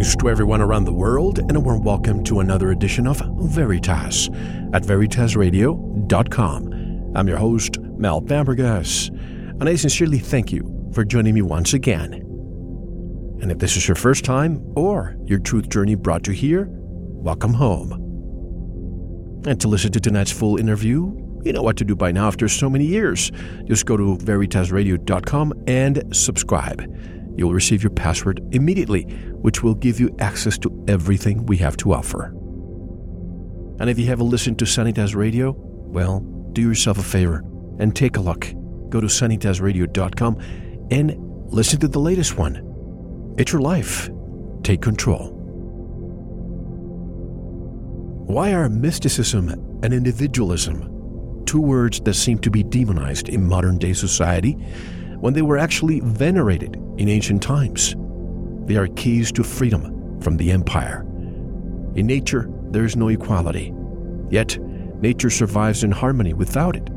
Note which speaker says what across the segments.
Speaker 1: Greetings to everyone around the world, and a warm welcome to another edition of Veritas at VeritasRadio.com. I'm your host, Mel Fabregas, and I sincerely thank you for joining me once again. And if this is your first time or your truth journey brought you here, welcome home. And to listen to tonight's full interview, you know what to do by now after so many years. Just go to VeritasRadio.com and subscribe. You'll receive your password immediately, which will give you access to everything we have to offer. And if you haven't listened to Sanitas Radio, well, do yourself a favor and take a look. Go to sanitasradio.com and listen to the latest one. It's your life. Take control. Why are mysticism and individualism two words that seem to be demonized in modern day society when they were actually venerated in ancient times? They are keys to freedom from the empire. In nature, there is no equality, yet, nature survives in harmony without it.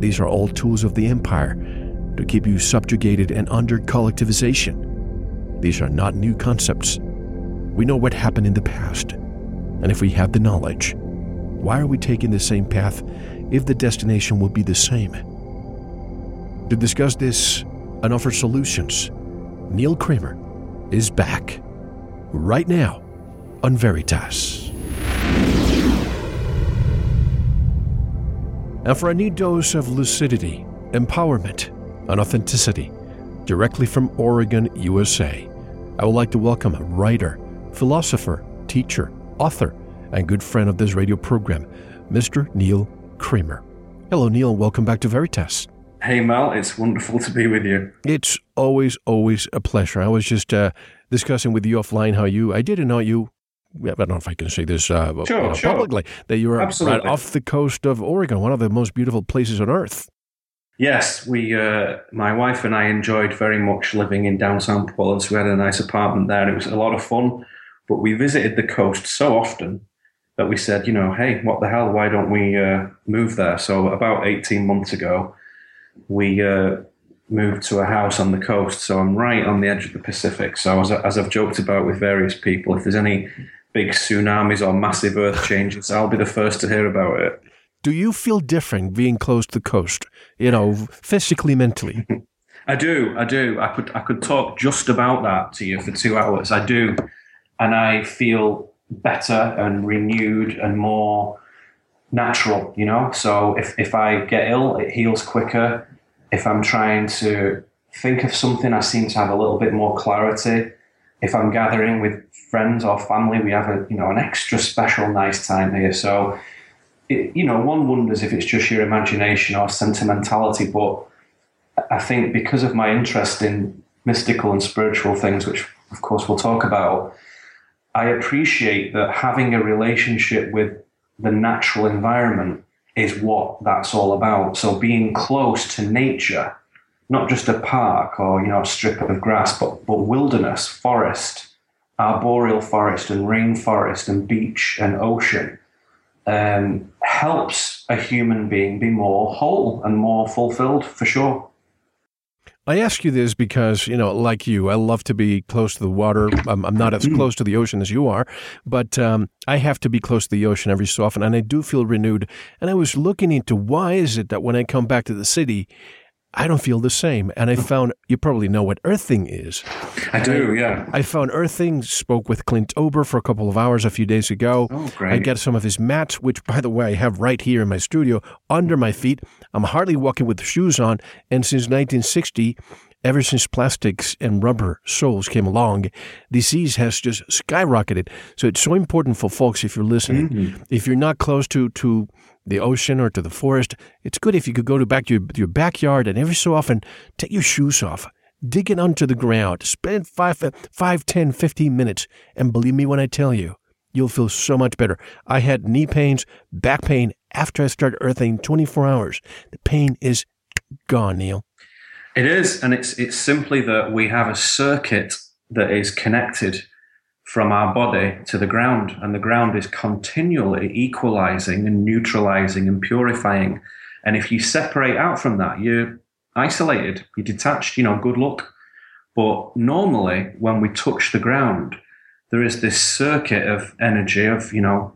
Speaker 1: These are all tools of the empire to keep you subjugated and under collectivization. These are not new concepts. We know what happened in the past, and if we have the knowledge, why are we taking the same path if the destination will be the same? To discuss this and offer solutions, Neil Kramer is back right now on Veritas. And for a new dose of lucidity, empowerment, and authenticity directly from Oregon, USA, I would like to welcome a writer, philosopher, teacher, author, and good friend of this radio program, Mr. Neil Kramer. Hello, Neil. Welcome back to Veritas.
Speaker 2: Hey, Mel. It's wonderful to be with you.
Speaker 1: It's always, always a pleasure. I was just uh, discussing with you offline how you, I didn't know you, I don't know if I can say this uh,
Speaker 2: sure,
Speaker 1: you know,
Speaker 2: sure.
Speaker 1: publicly, that you are
Speaker 2: Absolutely.
Speaker 1: right off the coast of Oregon, one of the most beautiful places on earth.
Speaker 2: Yes, we, uh, my wife and I enjoyed very much living in downtown Portland. We had a nice apartment there. It was a lot of fun, but we visited the coast so often that we said, you know, hey, what the hell? Why don't we uh, move there? So about 18 months ago, we uh, moved to a house on the coast. So I'm right on the edge of the Pacific. So as, as I've joked about with various people, if there's any big tsunamis or massive earth changes, I'll be the first to hear about it.
Speaker 1: Do you feel different being close to the coast, you know, physically, mentally?
Speaker 2: I do, I do. I could I could talk just about that to you for two hours. I do, and I feel better and renewed and more natural. You know, so if if I get ill, it heals quicker. If I'm trying to think of something, I seem to have a little bit more clarity. If I'm gathering with friends or family, we have a you know an extra special nice time here. So, it, you know, one wonders if it's just your imagination or sentimentality, but I think because of my interest in mystical and spiritual things, which of course we'll talk about, I appreciate that having a relationship with the natural environment is what that's all about. So being close to nature, not just a park or you know a strip of grass, but but wilderness, forest, arboreal forest, and rainforest, and beach and ocean, um, helps a human being be more whole and more fulfilled for sure.
Speaker 1: I ask you this because, you know, like you, I love to be close to the water. I'm, I'm not as close to the ocean as you are, but um, I have to be close to the ocean every so often, and I do feel renewed. And I was looking into why is it that when I come back to the city, I don't feel the same. And I found, you probably know what earthing is.
Speaker 2: I do, yeah.
Speaker 1: I found earthing, spoke with Clint Ober for a couple of hours a few days ago.
Speaker 2: Oh, great.
Speaker 1: I get some of his mats, which, by the way, I have right here in my studio under my feet. I'm hardly walking with shoes on. And since 1960, ever since plastics and rubber soles came along, disease has just skyrocketed. So it's so important for folks if you're listening.
Speaker 2: Mm-hmm.
Speaker 1: If you're not close to, to the ocean or to the forest, it's good if you could go to back to your, your backyard and every so often take your shoes off. Dig it onto the ground. Spend five, five, 10, 15 minutes. And believe me when I tell you, you'll feel so much better. I had knee pains, back pain after I started earthing 24 hours. The pain is gone, Neil.
Speaker 2: It is, and it's it's simply that we have a circuit that is connected from our body to the ground, and the ground is continually equalizing and neutralizing and purifying. And if you separate out from that, you're isolated, you're detached. You know, good luck. But normally, when we touch the ground, there is this circuit of energy of you know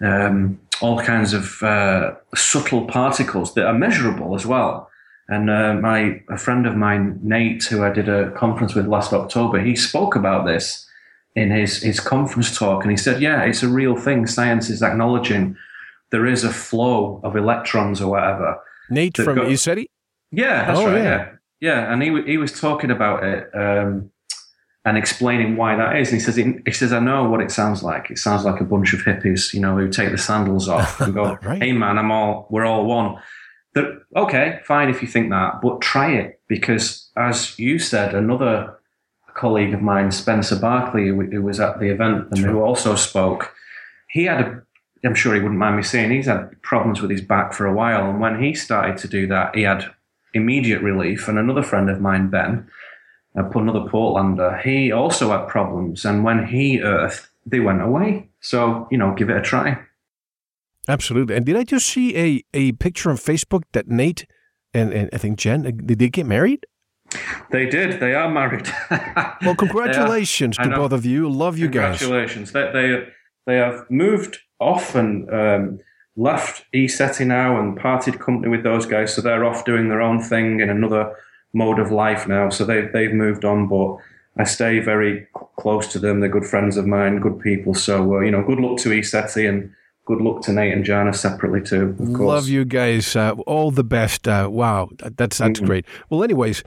Speaker 2: um, all kinds of uh, subtle particles that are measurable as well. And uh, my a friend of mine, Nate, who I did a conference with last October, he spoke about this in his his conference talk, and he said, "Yeah, it's a real thing. Science is acknowledging there is a flow of electrons or whatever."
Speaker 1: Nate from
Speaker 2: go-? Yeah, that's
Speaker 1: Oh,
Speaker 2: right.
Speaker 1: yeah.
Speaker 2: Yeah, yeah, and he he was talking about it um, and explaining why that is. And he says, he says, I know what it sounds like. It sounds like a bunch of hippies, you know, who take the sandals off and go,
Speaker 1: Right.
Speaker 2: "Hey, man, I'm all we're all one." That okay, fine if you think that, but try it because, as you said, another colleague of mine, Spencer Barkley, who, who was at the event and who also spoke, he had a. I'm sure he wouldn't mind me saying he's had problems with his back for a while, and when he started to do that, he had immediate relief. And another friend of mine, Ben, uh, another Portlander, he also had problems, and when he earthed, they went away. So you know, give it a try.
Speaker 1: Absolutely. And did I just see a, a picture on Facebook that Nate and, and I think Jen, uh, did they get married?
Speaker 2: They did. They are married.
Speaker 1: Well, congratulations to both of you. Love you guys.
Speaker 2: Congratulations. They, they, they have moved off and um, left ECETI now and parted company with those guys. So they're off doing their own thing in another mode of life now. So they, they've moved on, but I stay very close to them. They're good friends of mine, good people. So, uh, you know, good luck to ECETI and good luck to Nate and Jana separately too, of course.
Speaker 1: Love you guys. Uh, all the best. Uh, wow, that- that's that's
Speaker 2: Mhm.
Speaker 1: great. Well, anyways,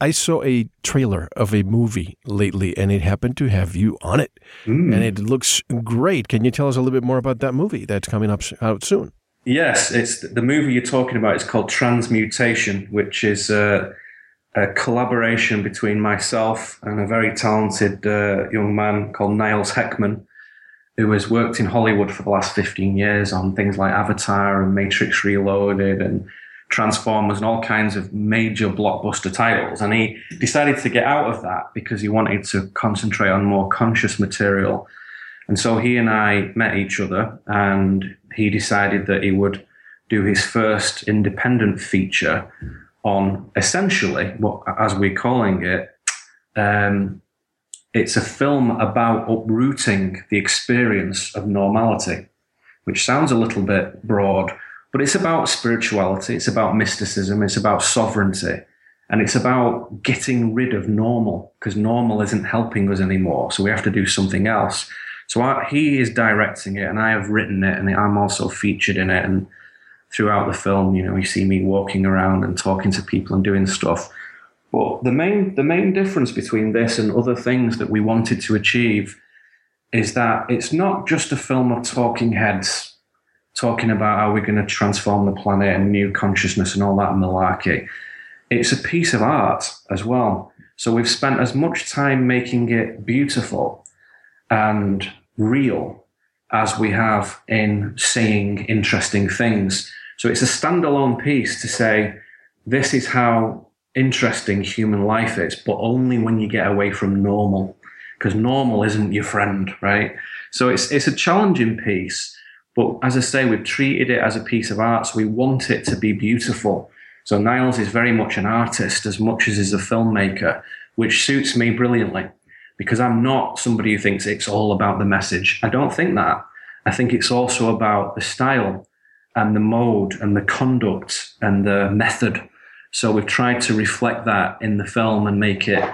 Speaker 1: I saw a trailer of a movie lately, and it happened to have you on it,
Speaker 2: Mm.
Speaker 1: and it looks great. Can you tell us a little bit more about that movie that's coming up out soon?
Speaker 2: Yes, it's the movie you're talking about. It's called Transmutation, which is uh, a collaboration between myself and a very talented uh, young man called Niles Heckman, who has worked in Hollywood for the last 15 years on things like Avatar and Matrix Reloaded and Transformers and all kinds of major blockbuster titles. And he decided to get out of that because he wanted to concentrate on more conscious material. And so he and I met each other, and he decided that he would do his first independent feature on essentially what, as we're calling it, um, it's a film about uprooting the experience of normality, which sounds a little bit broad, but it's about spirituality, it's about mysticism, it's about sovereignty, and it's about getting rid of normal because normal isn't helping us anymore. So we have to do something else. So I, he is directing it, and I have written it, and I'm also featured in it. And throughout the film, you know, you see me walking around and talking to people and doing stuff. But the main the main difference between this and other things that we wanted to achieve is that it's not just a film of talking heads talking about how we're going to transform the planet and new consciousness and all that malarkey. It's a piece of art as well. So we've spent as much time making it beautiful and real as we have in saying interesting things. So it's a standalone piece to say, this is how interesting human life is, but only when you get away from normal, because normal isn't your friend, right? So it's, it's a challenging piece. But as I say, we've treated it as a piece of art, so we want it to be beautiful. So Niles is very much an artist as much as he's a filmmaker, which suits me brilliantly because I'm not somebody who thinks it's all about the message. I don't think that. I think it's also about the style and the mode and the conduct and the method So we've tried to reflect that in the film and make it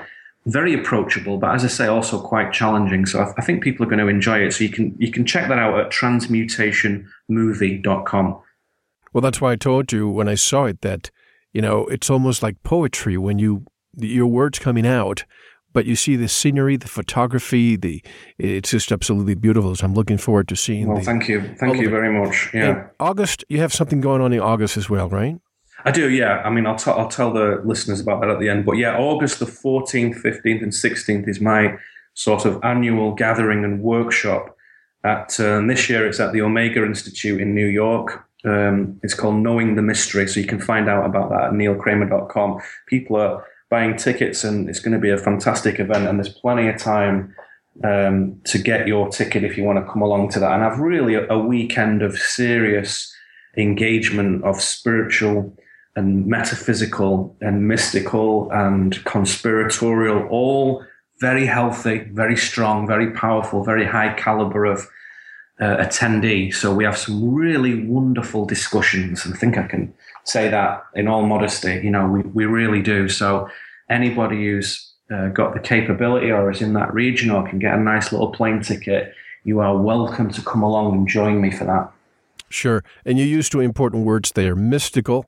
Speaker 2: very approachable, but as I say, also quite challenging. So I, I think people are going to enjoy it. So you can you can check that out at transmutationmovie.com.
Speaker 1: Well, that's why I told you when I saw it that you know it's almost like poetry when you your words coming out but you see the scenery, the photography, the it's just absolutely beautiful. So I'm looking forward to seeing.
Speaker 2: Well,
Speaker 1: the,
Speaker 2: thank you, thank you very much. Yeah,
Speaker 1: August, you have something going on in August as well, right?
Speaker 2: I do. Yeah, I mean, I'll, t- I'll tell the listeners about that at the end. But yeah, August the 14th, 15th, and 16th is my sort of annual gathering and workshop. At um, this year, it's at the Omega Institute in New York. Um, it's called Knowing the Mystery, so you can find out about that at neilkramer.com. People are buying tickets, and it's going to be a fantastic event. And there's plenty of time um, to get your ticket if you want to come along to that. And have really a, a weekend of serious engagement of spiritual and metaphysical and mystical and conspiratorial, all very healthy, very strong, very powerful, very high caliber of uh, attendee. So we have some really wonderful discussions, and I think I can say that in all modesty. You know, we, we really do. So anybody who's uh, got the capability or is in that region or can get a nice little plane ticket, you are welcome to come along and join me for that.
Speaker 1: Sure. And you used two important words there mystical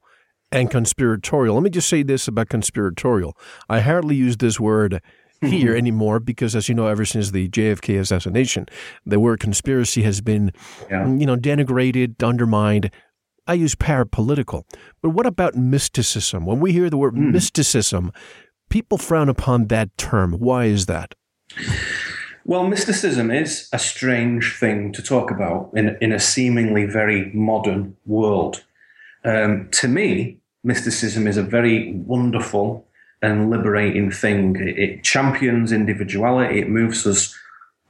Speaker 1: and conspiratorial. Let me just say this about conspiratorial. I hardly use this word here anymore because, as you know, ever since the JFK assassination, the word conspiracy has been, yeah. you know, denigrated, undermined. I use parapolitical. But what about mysticism? When we hear the word mm. mysticism, people frown upon that term. Why is that?
Speaker 2: Well, mysticism is a strange thing to talk about in, in a seemingly very modern world. Um, to me, mysticism is a very wonderful and liberating thing. It, it champions individuality, it moves us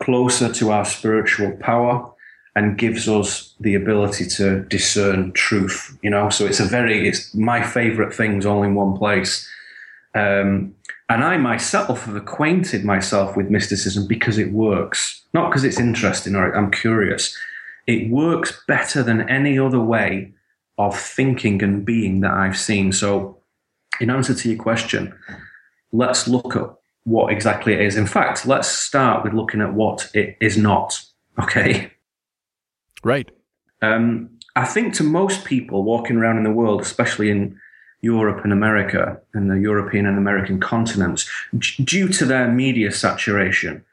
Speaker 2: closer to our spiritual power and gives us the ability to discern truth you know so it's a very it's my favorite things all in one place um, and I myself have acquainted myself with mysticism because it works, not because it's interesting or I'm curious. It works better than any other way of thinking and being that I've seen. So, in answer to your question, let's look at what exactly it is. In fact, let's start with looking at what it is not. Okay.
Speaker 1: Right.
Speaker 2: Um, I think to most people walking around in the world, especially in Europe and America and the European and American continents, due to their media saturation,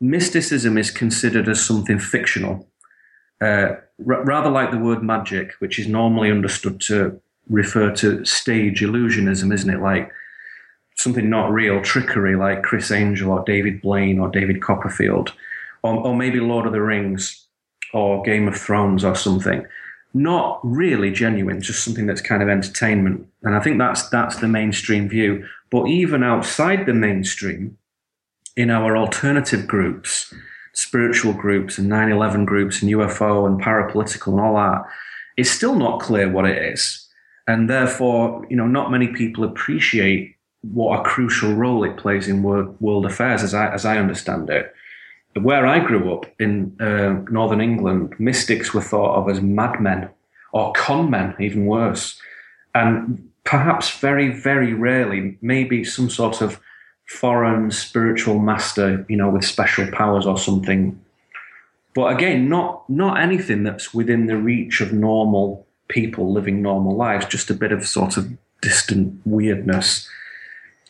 Speaker 2: mysticism is considered as something fictional, uh, r- rather like the word magic, which is normally understood to refer to stage illusionism, isn't it? Like something not real, trickery, like Criss Angel or David Blaine or David Copperfield, or, or maybe Lord of the Rings or Game of Thrones or something not really genuine, just something that's kind of entertainment. And I think that's that's the mainstream view. But even outside the mainstream, in our alternative groups, spiritual groups and 9/11 groups and UFO and parapolitical and all that, it's still not clear what it is. And therefore, you know, not many people appreciate what a crucial role it plays in world, world affairs, as I as I understand it where I grew up in uh, northern England, mystics were thought of as madmen or con men, even worse. And perhaps very, very rarely, maybe some sort of foreign spiritual master, you know, with special powers or something. But again, not not anything that's within the reach of normal people living normal lives, just a bit of sort of distant weirdness.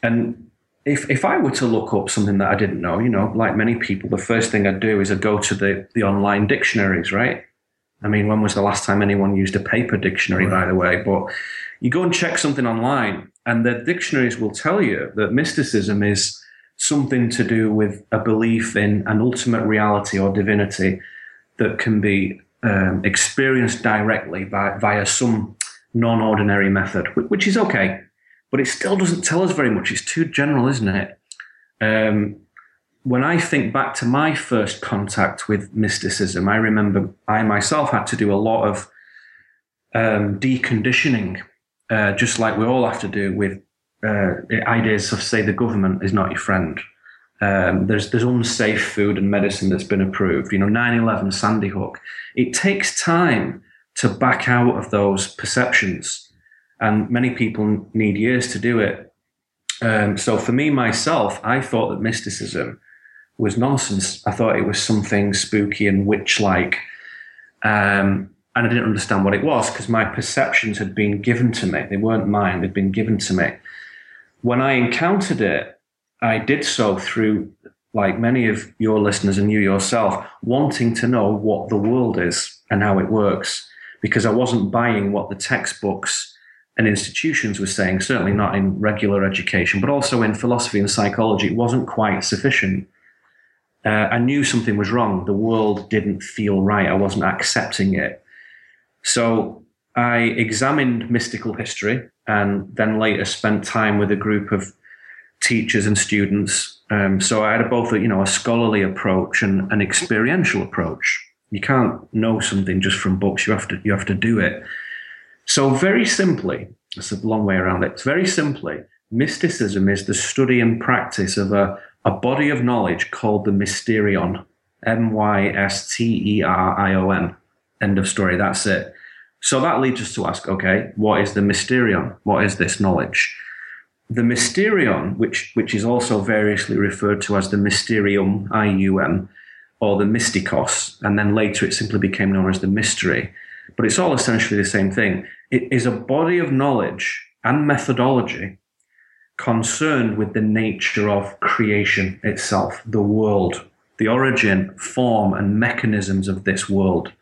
Speaker 2: And if if I were to look up something that I didn't know, you know, like many people, the first thing I'd do is I'd go to the the online dictionaries, right? I mean, when was the last time anyone used a paper dictionary, right. by the way? But you go and check something online, and the dictionaries will tell you that mysticism is something to do with a belief in an ultimate reality or divinity that can be um, experienced directly by, via some non-ordinary method, which is okay but it still doesn't tell us very much. It's too general, isn't it? Um, when I think back to my first contact with mysticism, I remember I myself had to do a lot of um, deconditioning, uh, just like we all have to do with uh, ideas of, say, the government is not your friend. Um, there's there's unsafe food and medicine that's been approved. You know, 9/11, Sandy Hook. It takes time to back out of those perceptions and many people need years to do it. Um, so for me myself, I thought that mysticism was nonsense. I thought it was something spooky and witch-like, um, and I didn't understand what it was because my perceptions had been given to me. They weren't mine; they'd been given to me. When I encountered it, I did so through, like many of your listeners and you yourself, wanting to know what the world is and how it works, because I wasn't buying what the textbooks and institutions were saying, certainly not in regular education, but also in philosophy and psychology, it wasn't quite sufficient. Uh, I knew something was wrong. The world didn't feel right. I wasn't accepting it. So I examined mystical history and then later spent time with a group of teachers and students. Um, so I had a, both a, you know, a scholarly approach and an experiential approach. You can't know something just from books. You have to, you have to do it. So, very simply, it's a long way around it. Very simply, mysticism is the study and practice of a, a body of knowledge called the mysterion. M Y S T E R I O N. End of story. That's it. So that leads us to ask okay, what is the mysterion? What is this knowledge? The mysterion, which, which is also variously referred to as the mysterium, I U M, or the mystikos, and then later it simply became known as the mystery but it's all essentially the same thing. It is a body of knowledge and methodology concerned with the nature of creation itself, the world, the origin, form, and mechanisms of this world.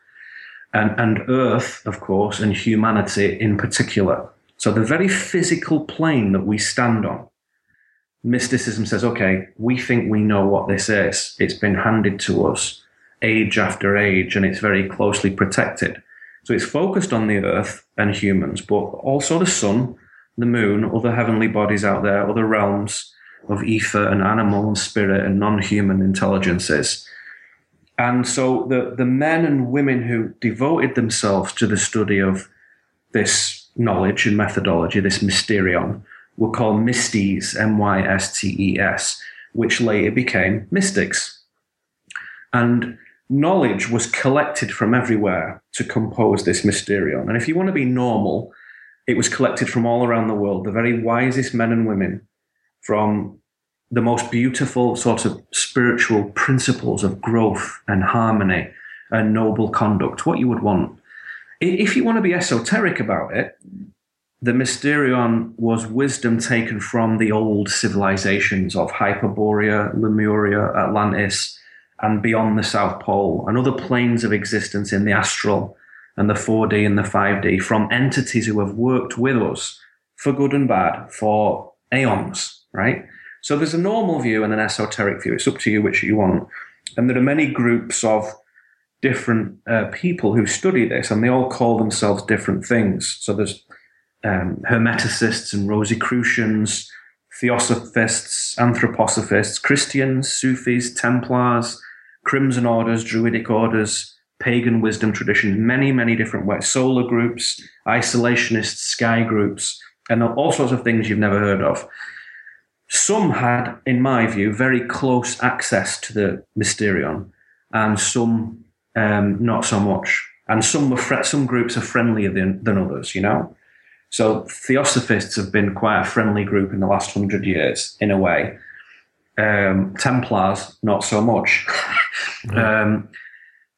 Speaker 2: And, and Earth, of course, and humanity in particular. So, the very physical plane that we stand on, mysticism says, okay, we think we know what this is. It's been handed to us age after age, and it's very closely protected. So it's focused on the earth and humans, but also the sun, the moon, other heavenly bodies out there, other realms of ether and animal and spirit and non human intelligences. And so the, the men and women who devoted themselves to the study of this knowledge and methodology, this mysterion, were called mystes, M Y S T E S, which later became mystics. And knowledge was collected from everywhere to compose this mysterion. And if you want to be normal, it was collected from all around the world, the very wisest men and women from the most beautiful sort of spiritual principles of growth and harmony and noble conduct, what you would want. If you want to be esoteric about it, the Mysterion was wisdom taken from the old civilizations of Hyperborea, Lemuria, Atlantis, and beyond the South Pole and other planes of existence in the astral and the 4D and the 5D from entities who have worked with us for good and bad for aeons, right? So there's a normal view and an esoteric view. It's up to you which you want. And there are many groups of different uh, people who study this, and they all call themselves different things. So there's um, Hermeticists and Rosicrucians, Theosophists, Anthroposophists, Christians, Sufis, Templars, Crimson orders, Druidic orders, pagan wisdom traditions, many, many different ways, solar groups, isolationists, sky groups, and all sorts of things you've never heard of. Some had, in my view, very close access to the Mysterion, and some um, not so much. And some were fr- some groups are friendlier than, than others, you know. So Theosophists have been quite a friendly group in the last hundred years, in a way. Um, Templars, not so much. Um,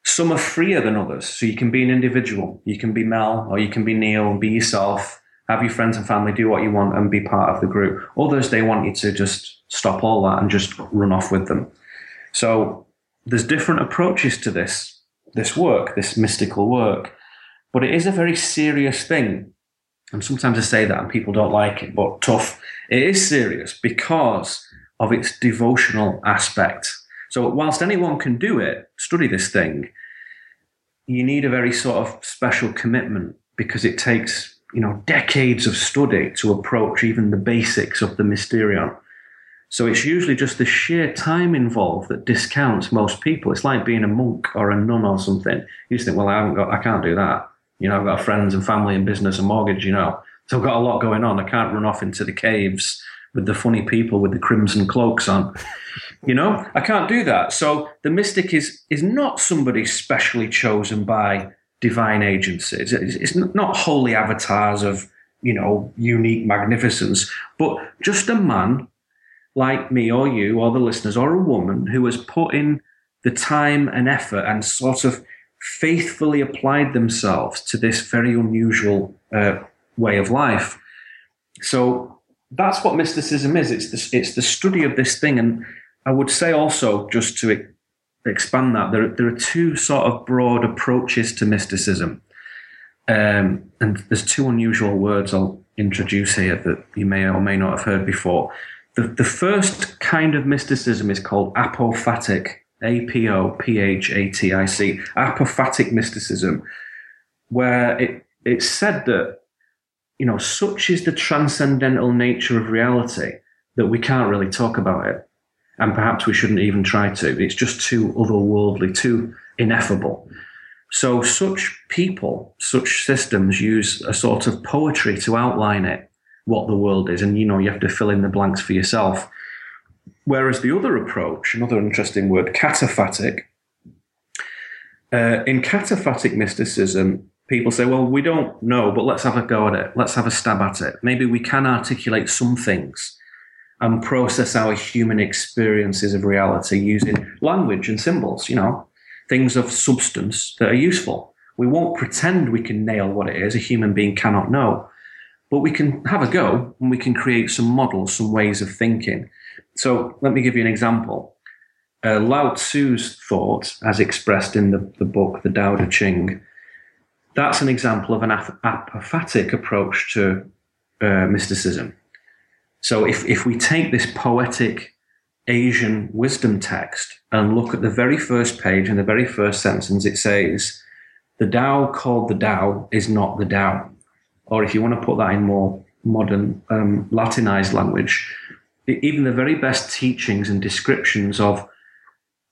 Speaker 2: some are freer than others. So you can be an individual. You can be Mel or you can be Neil and be yourself. Have your friends and family do what you want and be part of the group. Others, they want you to just stop all that and just run off with them. So there's different approaches to this, this work, this mystical work. But it is a very serious thing. And sometimes I say that and people don't like it, but tough. It is serious because of its devotional aspect so, whilst anyone can do it, study this thing, you need a very sort of special commitment because it takes, you know, decades of study to approach even the basics of the Mysterion. So it's usually just the sheer time involved that discounts most people. It's like being a monk or a nun or something. You just think, well, I haven't got, I can't do that. You know, I've got friends and family and business and mortgage, you know. So I've got a lot going on. I can't run off into the caves with the funny people with the crimson cloaks on. You know, I can't do that. So the mystic is is not somebody specially chosen by divine agencies. It's, not holy avatars of you know, unique magnificence, but just a man like me or you or the listeners or a woman who has put in the time and effort and sort of faithfully applied themselves to this very unusual uh, way of life. So that's what mysticism is. It's the, it's the study of this thing. And I would say also, just to expand that, there, there are two sort of broad approaches to mysticism. Um, and there's two unusual words I'll introduce here that you may or may not have heard before. The, the first kind of mysticism is called apophatic, A P O P H A T I C, apophatic mysticism, where it, it's said that, you know, such is the transcendental nature of reality that we can't really talk about it. And perhaps we shouldn't even try to. It's just too otherworldly, too ineffable. So, such people, such systems use a sort of poetry to outline it what the world is, and you know you have to fill in the blanks for yourself. Whereas the other approach, another interesting word, cataphatic. Uh, in cataphatic mysticism, people say, "Well, we don't know, but let's have a go at it. Let's have a stab at it. Maybe we can articulate some things." And process our human experiences of reality using language and symbols, you know, things of substance that are useful. We won't pretend we can nail what it is. A human being cannot know but we can have a go and we can create some models, some ways of thinking. So let me give you an example. Uh, Lao Tzu's thought, as expressed in the, the book, The Tao Te Ching, that's an example of an apophatic approach to uh, mysticism. So if, if we take this poetic Asian wisdom text and look at the very first page and the very first sentence, it says, The Tao called the Tao is not the Tao or if you want to put that in more modern um, Latinized language, even the very best teachings and descriptions of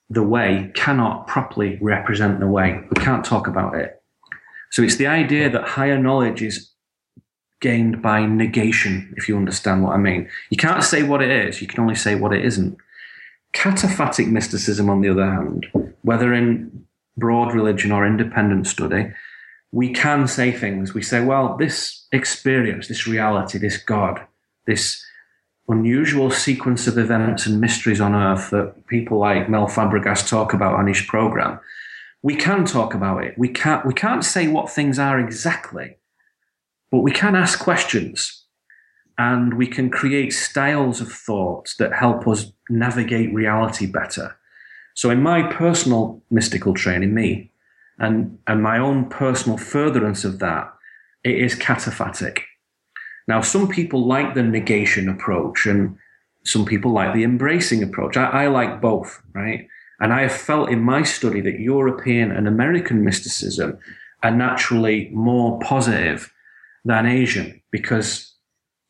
Speaker 2: the way cannot properly represent the way. We can't talk about it. So it's the idea that higher knowledge is gained by negation, if you understand what I mean. You can't say what it is, you can only say what it isn't. Cataphatic mysticism, on the other hand, whether in broad religion or independent study, we can say things. We say, well, this experience, this reality, this God, this unusual sequence of events and mysteries on earth that people like Mel Fabregas talk about on his program, we can talk about it. We can't, we can't say what things are exactly, but we can ask questions and we can create styles of thought that help us navigate reality better. So in my personal mystical training, me, and, and my own personal furtherance of that, it is cataphatic. Now, some people like the negation approach and some people like the embracing approach. I, I like both, right? And I have felt in my study that European and American mysticism are naturally more positive than Asian because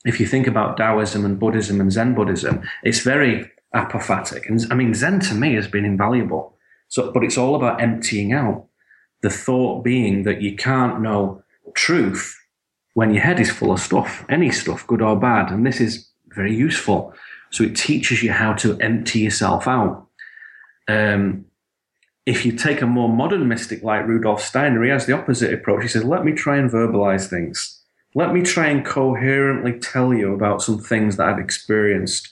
Speaker 2: if you think about Taoism and Buddhism and Zen Buddhism, it's very apophatic. And I mean, Zen to me has been invaluable. So, but it's all about emptying out the thought being that you can't know truth when your head is full of stuff, any stuff, good or bad. And this is very useful. So it teaches you how to empty yourself out. Um, if you take a more modern mystic like Rudolf Steiner, he has the opposite approach. He says, let me try and verbalize things. Let me try and coherently tell you about some things that I've experienced.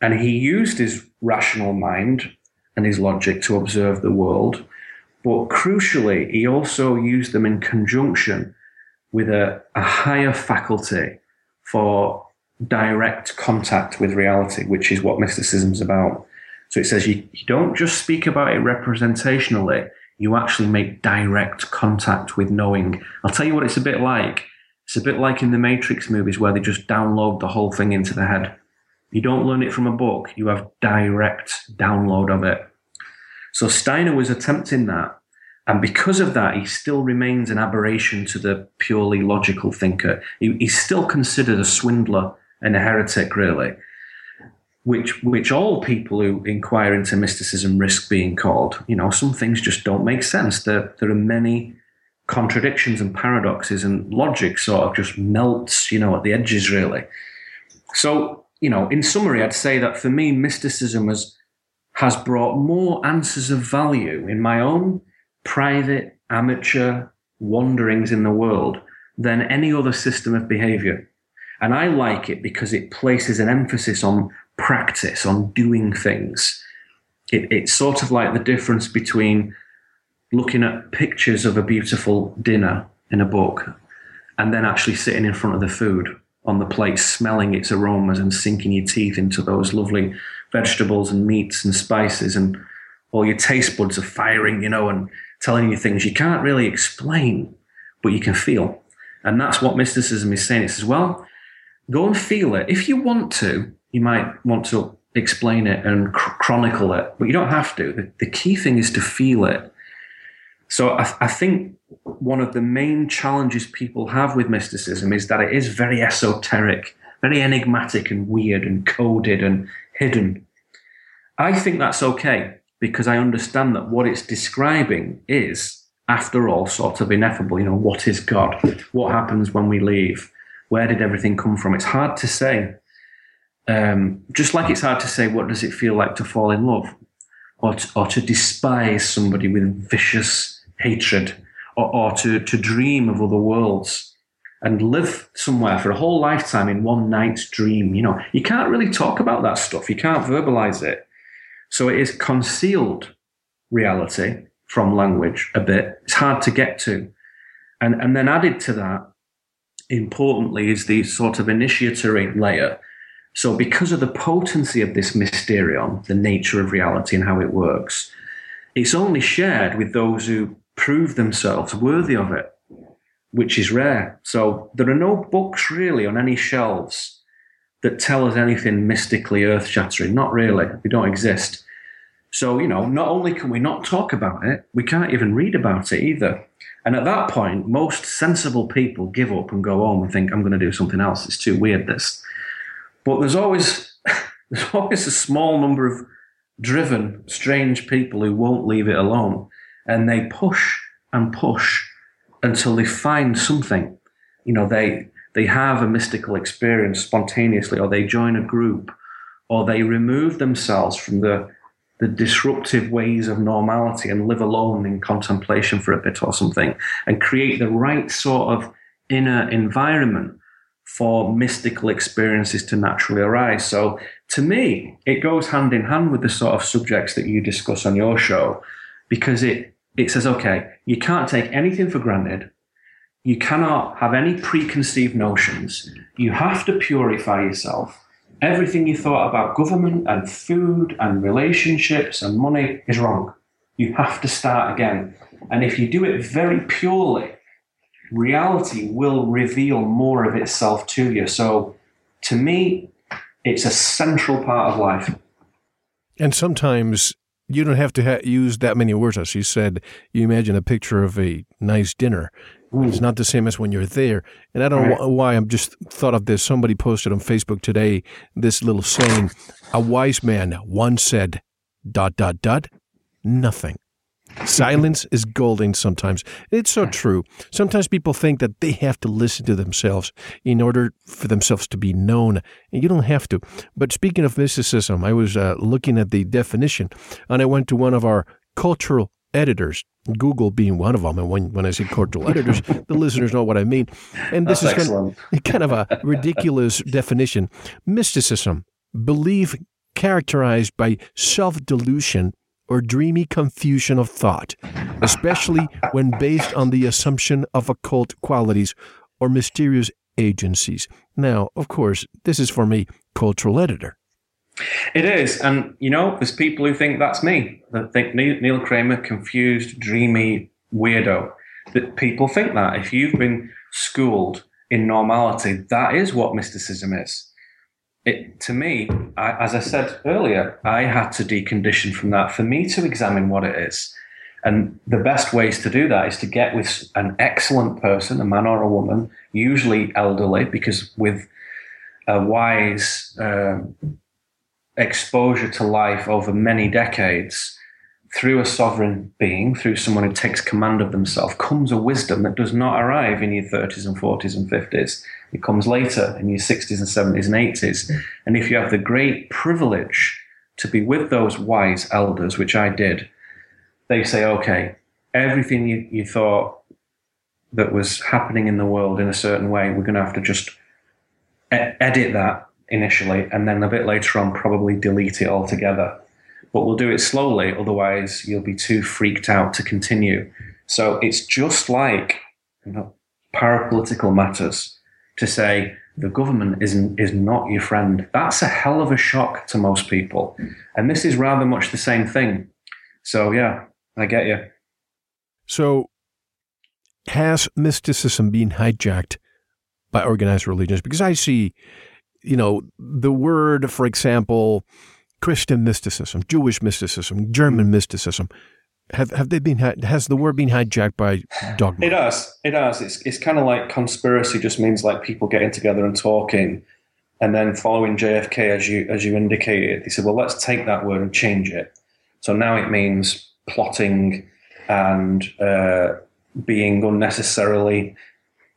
Speaker 2: And he used his rational mind and his logic to observe the world. But crucially, he also used them in conjunction with a, a higher faculty for direct contact with reality, which is what mysticism is about. So it says you, you don't just speak about it representationally, you actually make direct contact with knowing. I'll tell you what it's a bit like. It's a bit like in the Matrix movies where they just download the whole thing into the head. You don't learn it from a book, you have direct download of it. So Steiner was attempting that. And because of that, he still remains an aberration to the purely logical thinker. He, he's still considered a swindler and a heretic, really, which, which all people who inquire into mysticism risk being called. You know, some things just don't make sense. There, there are many contradictions and paradoxes, and logic sort of just melts, you know, at the edges, really. So, you know, in summary, I'd say that for me, mysticism has has brought more answers of value in my own private amateur wanderings in the world than any other system of behavior. And I like it because it places an emphasis on practice, on doing things. It, it's sort of like the difference between looking at pictures of a beautiful dinner in a book and then actually sitting in front of the food on the plate, smelling its aromas and sinking your teeth into those lovely vegetables and meats and spices, and all your taste buds are firing, you know, and telling you things you can't really explain, but you can feel. And that's what mysticism is saying. It says, well, go and feel it. If you want to, you might want to explain it and chronicle it, but you don't have to. The, the, key thing is to feel it. So I, I think one of the main challenges people have with mysticism is that it is very esoteric, very enigmatic and weird and coded and hidden. I think that's okay because I understand that what it's describing is, after all, sort of ineffable. You know, what is God? What happens when we leave? Where did everything come from? It's hard to say. Um, just like it's hard to say, what does it feel like to fall in love? Or to, or to despise somebody with vicious hatred or, or to, to dream of other worlds and live somewhere for a whole lifetime in one night's dream. You know, you can't really talk about that stuff. You can't verbalize it. So it is concealed reality from language a bit. It's hard to get to. And, and then added to that, importantly, is the sort of initiatory layer. So because of the potency of this mysterion, the nature of reality and how it works, it's only shared with those who prove themselves worthy of it, which is rare. So there are no books really on any shelves that tell us anything mystically earth shattering. Not really. They don't exist. So, you know, not only can we not talk about it, we can't even read about it either. And at that point, most sensible people give up and go home and think, I'm going to do something else. It's too weird, this. But there's always, there's always a small number of driven, strange people who won't leave it alone and they push and push until they find something. You know, they they have a mystical experience spontaneously, or they join a group, or they remove themselves from the the disruptive ways of normality and live alone in contemplation for a bit or something, and create the right sort of inner environment for mystical experiences to naturally arise. So to me, it goes hand in hand with the sort of subjects that you discuss on your show because it it says, okay, you can't take anything for granted. You cannot have any preconceived notions. You have to purify yourself. Everything you thought about government and food and relationships and money is wrong. You have to start again. And if you do it very purely, reality will reveal more of itself to you. So to me, it's a central part of life.
Speaker 1: And sometimes you don't have to ha- use that many words. As you said, you imagine a picture of a nice dinner. Ooh. It's not the same as when you're there. And I don't right. know why I'm just thought of this. Somebody posted on Facebook today this little saying: "A wise man once said, dot dot dot, nothing." Silence is golden sometimes. It's so true. Sometimes people think that they have to listen to themselves in order for themselves to be known, and you don't have to. But speaking of mysticism, I was uh, looking at the definition, and I went to one of our cultural editors, Google being one of them. And when, when I say cultural editors, the listeners know what I mean. And this That's is kind of, kind of a ridiculous definition. Mysticism, belief characterized by self delusion or dreamy confusion of thought, especially when based on the assumption of occult qualities or mysterious agencies. Now, of course, this is for me, cultural editor.
Speaker 2: It is, and you know, there's people who think that's me. That think Neil Kramer, confused, dreamy weirdo. That people think that if you've been schooled in normality, that is what mysticism is it to me, I, as I said earlier, I had to decondition from that for me to examine what it is. And the best ways to do that is to get with an excellent person, a man or a woman, usually elderly, because with a wise uh, exposure to life over many decades, through a sovereign being, through someone who takes command of themselves, comes a wisdom that does not arrive in your 30s and 40s and 50s. It comes later in your 60s and 70s and 80s. And if you have the great privilege to be with those wise elders, which I did, they say, okay, everything you, you thought that was happening in the world in a certain way, we're going to have to just e- edit that initially, and then a bit later on, probably delete it altogether. But we'll do it slowly, otherwise, you'll be too freaked out to continue. So it's just like you know, parapolitical matters to say the government isn't is not your friend. That's a hell of a shock to most people, and this is rather much the same thing. So yeah, I get you.
Speaker 1: So has mysticism been hijacked by organized religions? Because I see, you know, the word, for example, Christian mysticism, Jewish mysticism, German mysticism. Have have they been? Has the word been hijacked by dogma?
Speaker 2: It has. It has. It's it's kind of like conspiracy. Just means like people getting together and talking, and then following JFK as you as you indicated. They said, well, let's take that word and change it. So now it means plotting and uh, being unnecessarily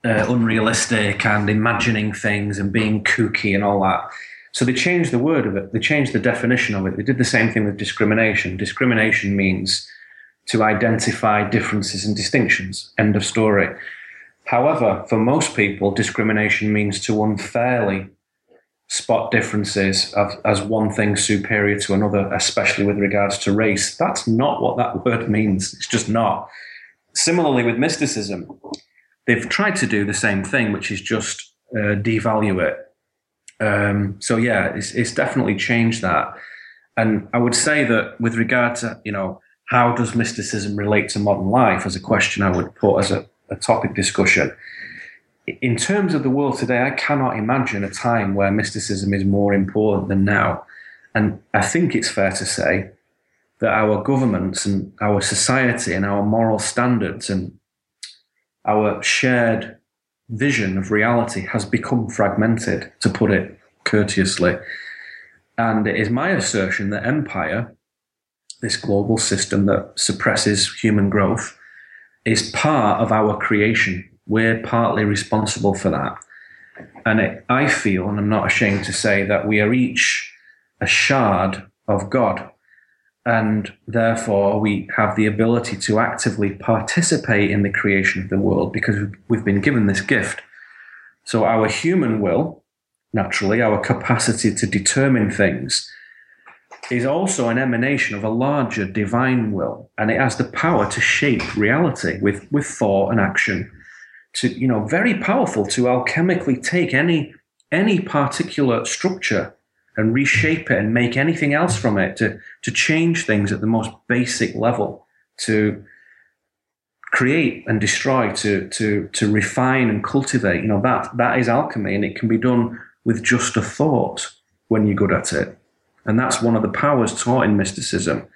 Speaker 2: uh, unrealistic and imagining things and being kooky and all that. So they changed the word of it. They changed the definition of it. They did the same thing with discrimination. Discrimination means to identify differences and distinctions. End of story. However, for most people, discrimination means to unfairly spot differences of, as one thing superior to another, especially with regards to race. That's not what that word means. It's just not. Similarly, with mysticism, they've tried to do the same thing, which is just uh, devalue it. Um, so yeah, it's, it's definitely changed that. And I would say that with regard to you know how does mysticism relate to modern life, as a question I would put as a, a topic discussion. In terms of the world today, I cannot imagine a time where mysticism is more important than now. And I think it's fair to say that our governments and our society and our moral standards and our shared vision of reality has become fragmented, to put it courteously. And it is my assertion that empire, this global system that suppresses human growth, is part of our creation. We're partly responsible for that. And it, I feel, and I'm not ashamed to say, that we are each a shard of God and therefore we have the ability to actively participate in the creation of the world because we've been given this gift. So our human will, naturally, our capacity to determine things, is also an emanation of a larger divine will, and it has the power to shape reality with, with thought and action. To you know, very powerful to alchemically take any any particular structure and reshape it and make anything else from it to, to change things at the most basic level, to create and destroy, to, to, to refine and cultivate. You know, that, that is alchemy and it can be done with just a thought when you're good at it. And that's one of the powers taught in mysticism.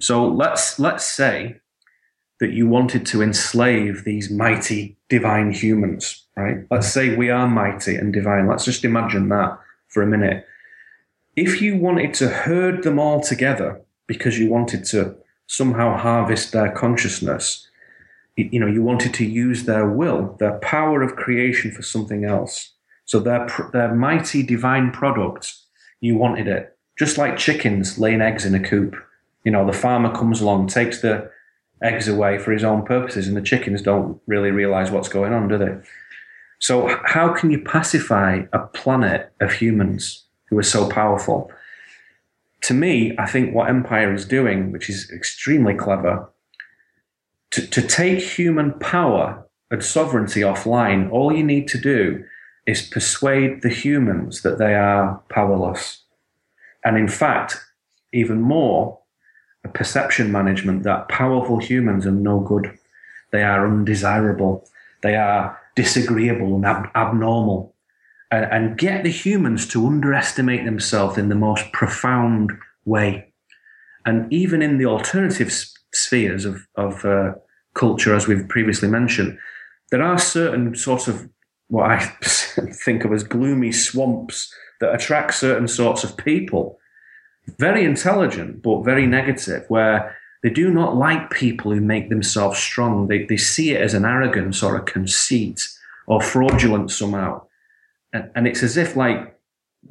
Speaker 2: So let's, let's say that you wanted to enslave these mighty divine humans, right? Let's say we are mighty and divine. Let's just imagine that for a minute if you wanted to herd them all together because you wanted to somehow harvest their consciousness, you know, you wanted to use their will, their power of creation for something else. So their their mighty divine product, you wanted it. Just like chickens laying eggs in a coop. You know, the farmer comes along, takes the eggs away for his own purposes, and the chickens don't really realize what's going on, do they? So how can you pacify a planet of humans who are so powerful. To me, I think what Empire is doing, which is extremely clever, to, to take human power and sovereignty offline, all you need to do is persuade the humans that they are powerless. And in fact, even more, a perception management that powerful humans are no good. They are undesirable. They are disagreeable and ab- abnormal and, and get the humans to underestimate themselves in the most profound way. And even in the alternative spheres of, of uh, culture, as we've previously mentioned, there are certain sorts of what I think of as gloomy swamps that attract certain sorts of people. Very intelligent, but very negative, where they do not like people who make themselves strong. They, they see it as an arrogance or a conceit or fraudulent somehow and, and it's as if like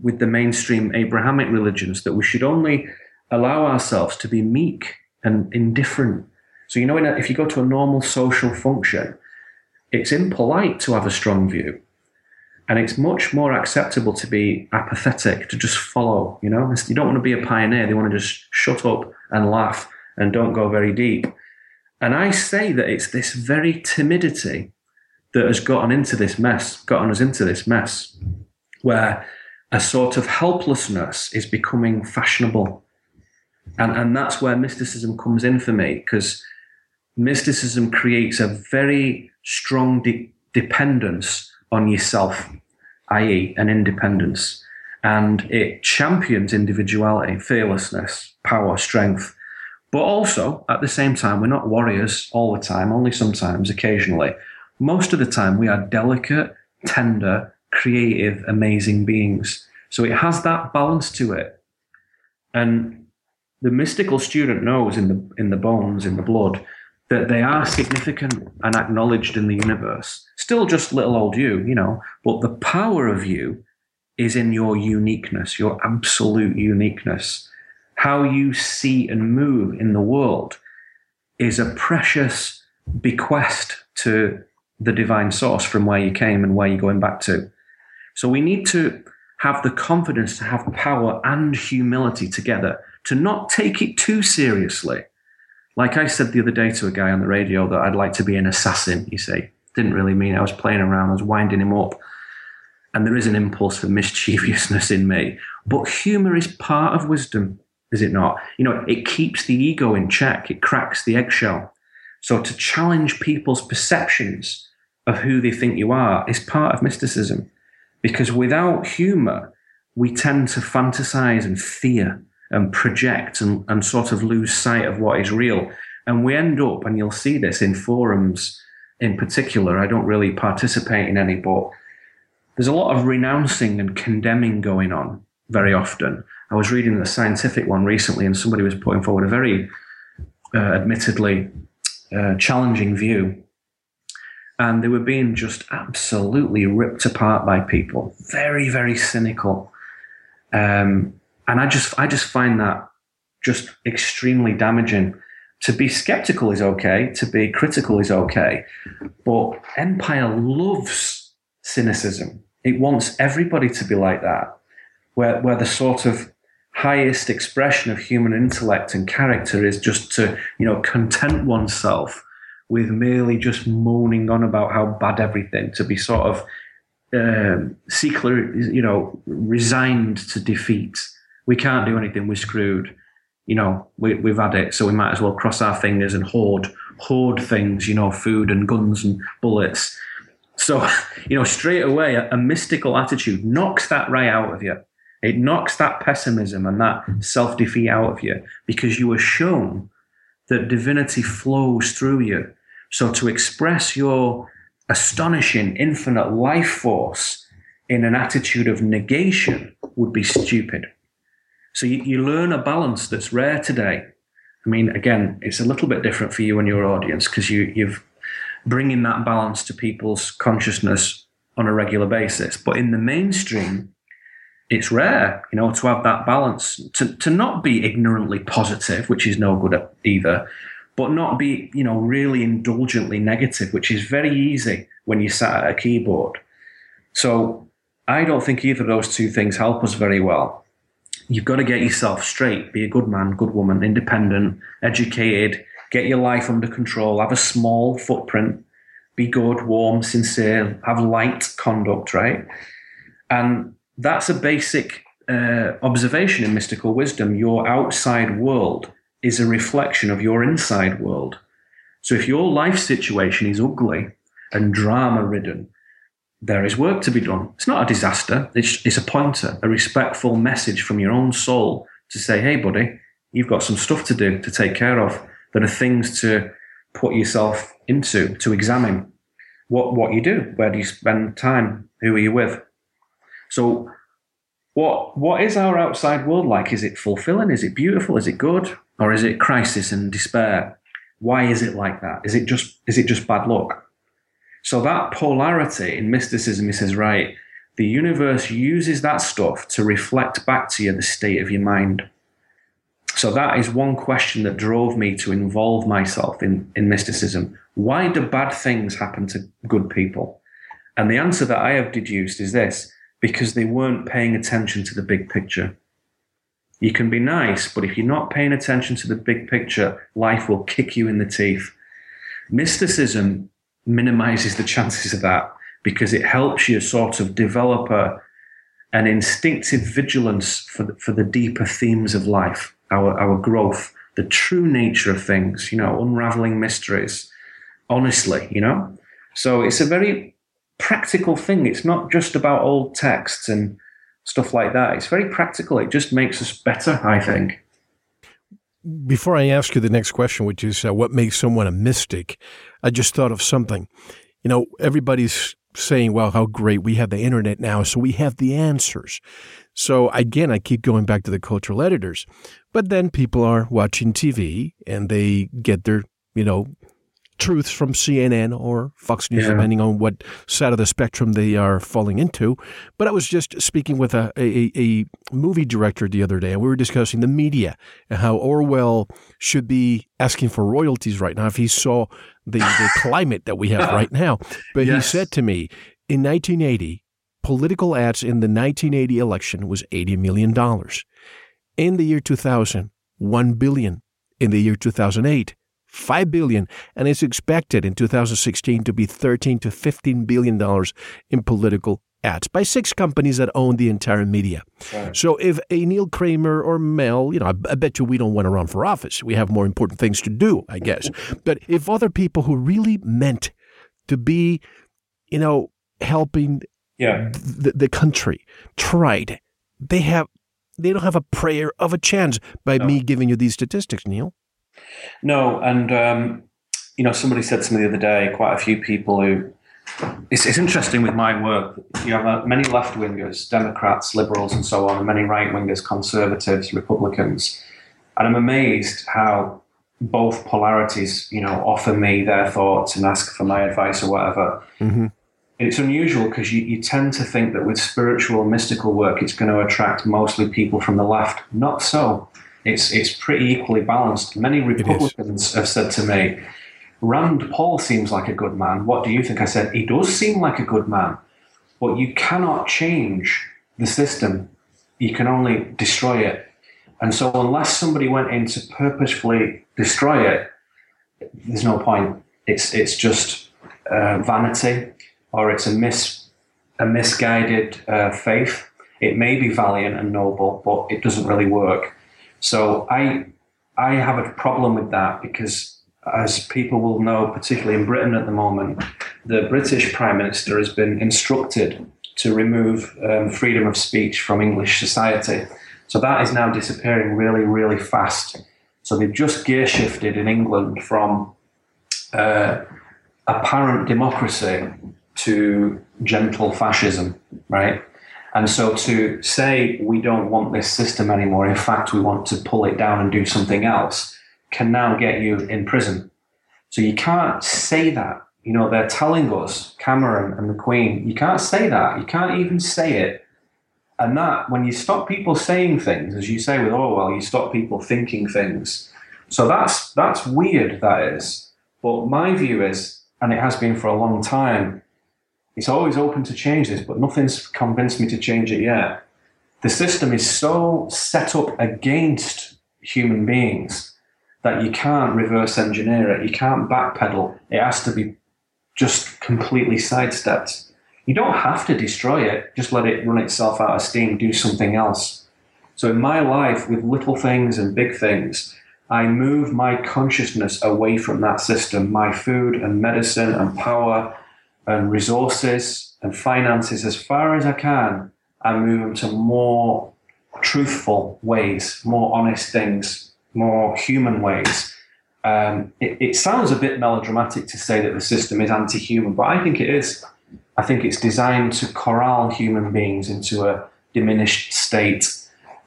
Speaker 2: with the mainstream Abrahamic religions that we should only allow ourselves to be meek and indifferent. So you know, if you go to a normal social function, it's impolite to have a strong view. And it's much more acceptable to be apathetic, to just follow, you know? You don't want to be a pioneer. They want to just shut up and laugh and don't go very deep. And I say that it's this very timidity that has gotten into this mess, gotten us into this mess, where a sort of helplessness is becoming fashionable. And, and that's where mysticism comes in for me, because mysticism creates a very strong de- dependence on yourself, i.e., an independence. And it champions individuality, fearlessness, power, strength. But also, at the same time, we're not warriors all the time, only sometimes, occasionally. Most of the time, we are delicate, tender, creative, amazing beings. So it has that balance to it. And the mystical student knows in the in the bones, in the blood, that they are significant and acknowledged in the universe. Still just little old you, you know, but the power of you is in your uniqueness, your absolute uniqueness. How you see and move in the world is a precious bequest to the divine source from where you came and where you're going back to. So we need to have the confidence to have power and humility together, to not take it too seriously like I said the other day to a guy on the radio that I'd like to be an assassin, you see. Didn't really mean I was playing around, I was winding him up. And there is an impulse for mischievousness in me. But humor is part of wisdom, is it not? You know, it keeps the ego in check, it cracks the eggshell. So to challenge people's perceptions of who they think you are is part of mysticism. Because without humor, we tend to fantasize and fear and project and, and sort of lose sight of what is real. And we end up, and you'll see this in forums in particular, I don't really participate in any, but there's a lot of renouncing and condemning going on very often. I was reading the scientific one recently, and somebody was putting forward a very uh, admittedly uh, challenging view. And they were being just absolutely ripped apart by people, very, very cynical. Um, and I just I just find that just extremely damaging. To be skeptical is okay, to be critical is okay, but Empire loves cynicism. It wants everybody to be like that, where where the sort of highest expression of human intellect and character is just to you know content oneself with merely just moaning on about how bad everything to be sort of um, you know, resigned to defeat we can't do anything. We're screwed. You know, we, we've had it, so we might as well cross our fingers and hoard hoard things. You know, food and guns and bullets. So, you know, straight away, a, a mystical attitude knocks that right out of you. It knocks that pessimism and that self defeat out of you because you are shown that divinity flows through you. So to express your astonishing infinite life force in an attitude of negation would be stupid. So you, you learn a balance that's rare today. I mean, again, it's a little bit different for you and your audience because you, you've bringing that balance to people's consciousness on a regular basis. But in the mainstream, it's rare, you know, to have that balance, to, to not be ignorantly positive, which is no good either, but not be, you know, really indulgently negative, which is very easy when you sat at a keyboard. So I don't think either of those two things help us very well you've got to get yourself straight, be a good man, good woman, independent, educated, get your life under control, have a small footprint, be good, warm, sincere, have light conduct, right? And that's a basic uh, observation in mystical wisdom. Your outside world is a reflection of your inside world. So if your life situation is ugly and drama ridden there is work to be done. It's not a disaster. It's, it's a pointer, a respectful message from your own soul to say, hey, buddy, you've got some stuff to do, to take care of. There are things to put yourself into, to examine what, what you do. Where do you spend time? Who are you with? So, what, what is our outside world like? Is it fulfilling? Is it beautiful? Is it good? Or is it crisis and despair? Why is it like that? Is it just, is it just bad luck? So that polarity in mysticism, he says, right, the universe uses that stuff to reflect back to you the state of your mind. So that is one question that drove me to involve myself in, in mysticism. Why do bad things happen to good people? And the answer that I have deduced is this because they weren't paying attention to the big picture. You can be nice, but if you're not paying attention to the big picture, life will kick you in the teeth. Mysticism minimizes the chances of that because it helps you sort of develop a, an instinctive vigilance for the, for the deeper themes of life, our, our growth, the true nature of things, you know, unraveling mysteries, honestly, you know? So it's a very practical thing. It's not just about old texts and stuff like that. It's very practical. It just makes us better, I think.
Speaker 1: Before I ask you the next question, which is uh, what makes someone a mystic, I just thought of something. You know, everybody's saying, well, how great we have the internet now, so we have the answers. So again, I keep going back to the cultural editors. But then people are watching TV and they get their, you know, truths from CNN or Fox News, yeah. depending on what side of the spectrum they are falling into. But I was just speaking with a, a, a movie director the other day, and we were discussing the media and how Orwell should be asking for royalties right now if he saw the, the climate that we have right now. But yes. he said to me, in 1980, political ads in the 1980 election was $80 million. In the year 2000, $1 billion. In the year 2008, 5 billion and is expected in 2016 to be 13 to 15 billion dollars in political ads by six companies that own the entire media. Right. So if a Neil Kramer or Mel, you know, I, I, bet you we don't want to run for office. We have more important things to do, I guess. but if other people who really meant to be, you know, helping
Speaker 2: yeah.
Speaker 1: the, the country tried, they have they don't have a prayer of a chance by no. me giving you these statistics, Neil.
Speaker 2: No, and um, you know, somebody said to me the other day, quite a few people who. It's, it's interesting with my work. You have many left wingers, Democrats, liberals, and so on, and many right wingers, conservatives, Republicans, and I'm amazed how both polarities, you know, offer me their thoughts and ask for my advice or whatever. Mm-hmm. It's unusual because you, you tend to think that with spiritual, mystical work, it's going to attract mostly people from the left. Not so. It's it's pretty equally balanced. Many Republicans have said to me, Rand Paul seems like a good man. What do you think? I said, he does seem like a good man, but you cannot change the system. You can only destroy it. And so, unless somebody went in to purposefully destroy it, there's no point. It's it's just uh, vanity, or it's a mis a misguided uh, faith. It may be valiant and noble, but it doesn't really work. So I I have a problem with that because as people will know, particularly in Britain at the moment, the British Prime Minister has been instructed to remove um, freedom of speech from English society. So that is now disappearing really, really fast. So they've just gear shifted in England from uh, apparent democracy to gentle fascism, right? And so to say we don't want this system anymore, in fact, we want to pull it down and do something else, can now get you in prison. So you can't say that. You know, they're telling us, Cameron and the Queen, you can't say that. You can't even say it. And that, when you stop people saying things, as you say with Orwell, you stop people thinking things. So that's that's weird, that is. But my view is, and it has been for a long time, it's always open to change this, but nothing's convinced me to change it yet. The system is so set up against human beings that you can't reverse engineer it. You can't backpedal. It has to be just completely sidestepped. You don't have to destroy it, just let it run itself out of steam, do something else. So in my life, with little things and big things, I move my consciousness away from that system. My food and medicine and power and resources and finances as far as I can and move them to more truthful ways, more honest things, more human ways. Um, it, it, sounds a bit melodramatic to say that the system is anti human, but I think it is. I think it's designed to corral human beings into a diminished state.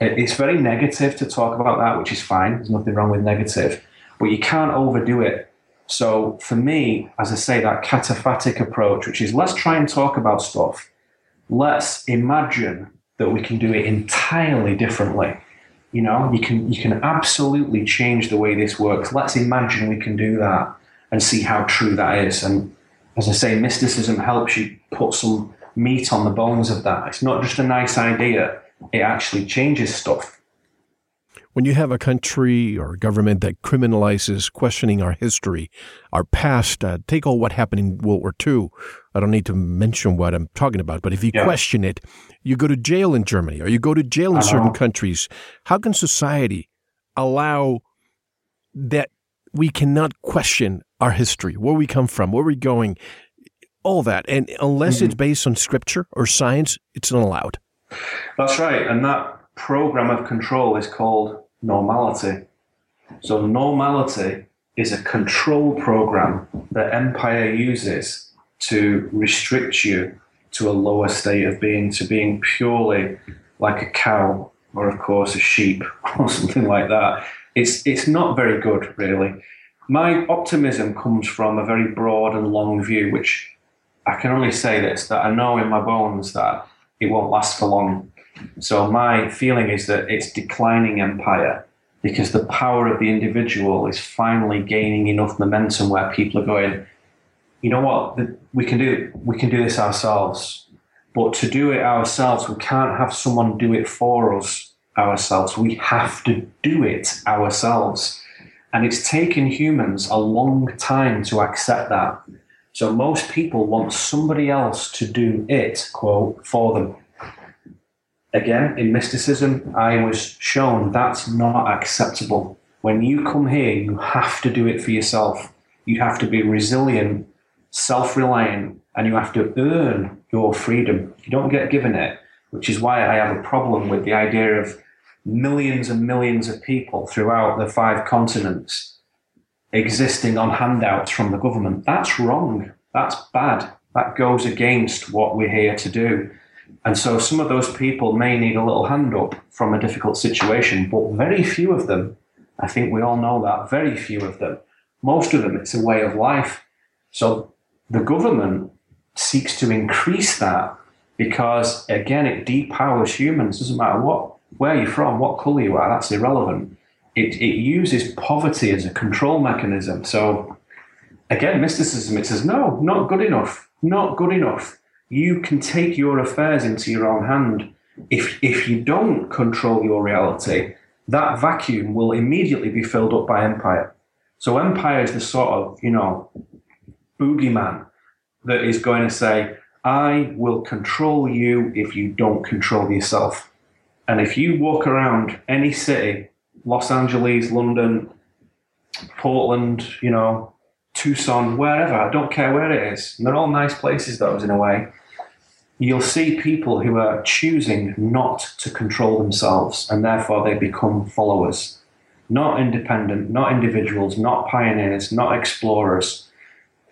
Speaker 2: It, it's very negative to talk about that, which is fine. There's nothing wrong with negative, but you can't overdo it so for me, as I say, that cataphatic approach, which is let's try and talk about stuff. Let's imagine that we can do it entirely differently. You know, you can you can absolutely change the way this works. Let's imagine we can do that and see how true that is. And as I say, mysticism helps you put some meat on the bones of that. It's not just a nice idea; it actually changes stuff.
Speaker 1: When you have a country or a government that criminalizes questioning our history, our past, uh, take all what happened in World War II. I don't need to mention what I'm talking about, but if you yeah. question it, you go to jail in Germany or you go to jail in certain countries. How can society allow that we cannot question our history, where we come from, where we're going, all that? And unless mm-hmm. it's based on scripture or science, it's not allowed.
Speaker 2: That's right. And that program of control is called normality. So, normality is a control program that empire uses to restrict you to a lower state of being, to being purely like a cow or, of course, a sheep or something like that. It's, it's not very good, really. My optimism comes from a very broad and long view, which I can only say this that I know in my bones that it won't last for long. So my feeling is that it's declining empire because the power of the individual is finally gaining enough momentum where people are going, you know what, we can do we can do this ourselves. But to do it ourselves, we can't have someone do it for us ourselves. We have to do it ourselves. And it's taken humans a long time to accept that. So most people want somebody else to do it, quote, for them again, in mysticism, I was shown that's not acceptable. When you come here, you have to do it for yourself. You have to be resilient, self reliant, and you have to earn your freedom. You don't get given it, which is why I have a problem with the idea of millions and millions of people throughout the five continents existing on handouts from the government. That's wrong. That's bad. That goes against what we're here to do. And so some of those people may need a little hand up from a difficult situation, but very few of them, I think we all know that, very few of them, most of them, it's a way of life. So the government seeks to increase that because, again, it depowers humans. Doesn't matter what, where you're from, what color you are, that's irrelevant. It, it uses poverty as a control mechanism. So, again, mysticism, it says, no, not good enough, not good enough you can take your affairs into your own hand. If, if you don't control your reality, that vacuum will immediately be filled up by empire. So empire is the sort of, you know, boogeyman that is going to say, I will control you if you don't control yourself. And if you walk around any city, Los Angeles, London, Portland, you know, Tucson, wherever, I don't care where it is. And they're all nice places, those in a way you'll see people who are choosing not to control themselves and therefore they become followers. Not independent, not individuals, not pioneers, not explorers.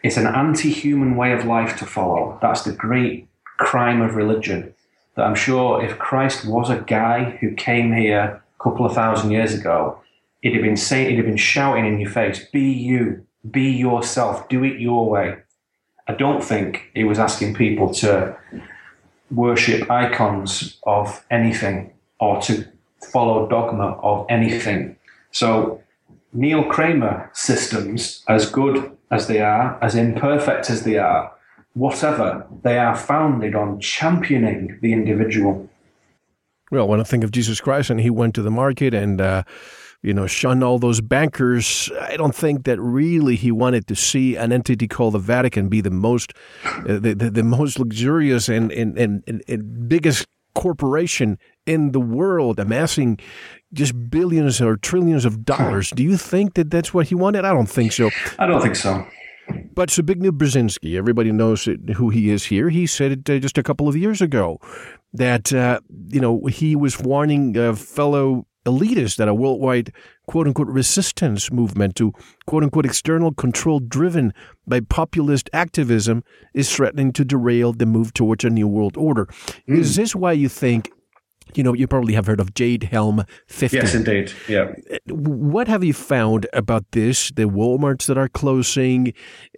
Speaker 2: It's an anti human way of life to follow. That's the great crime of religion. That I'm sure if Christ was a guy who came here a couple of thousand years ago, he'd have been saying, he'd have been shouting in your face, be you, be yourself, do it your way. I don't think he was asking people to worship icons of anything or to follow dogma of anything. So, Neil Kramer systems, as good as they are, as imperfect as they are, whatever, they are founded on championing the individual.
Speaker 1: Well, when I think of Jesus Christ and he went to the market and uh, you know, shun all those bankers. I don't think that really he wanted to see an entity called the Vatican be the most, uh, the, the, the, most luxurious and, and, and, and biggest corporation in the world, amassing just billions or trillions of dollars. Do you think that that's what he wanted? I don't think so.
Speaker 2: I don't think so.
Speaker 1: But Zbigniew Brzezinski, everybody knows who he is here. He said it uh, just a couple of years ago that uh, you know he was warning uh, fellow elitists that a worldwide quote unquote resistance movement to quote unquote external control driven by populist activism is threatening to derail the move towards a new world order. Mm. Is this why you think? You know, you probably have heard of Jade Helm 15.
Speaker 2: Yes, indeed. Yeah.
Speaker 1: What have you found about this? The Walmarts that are closing.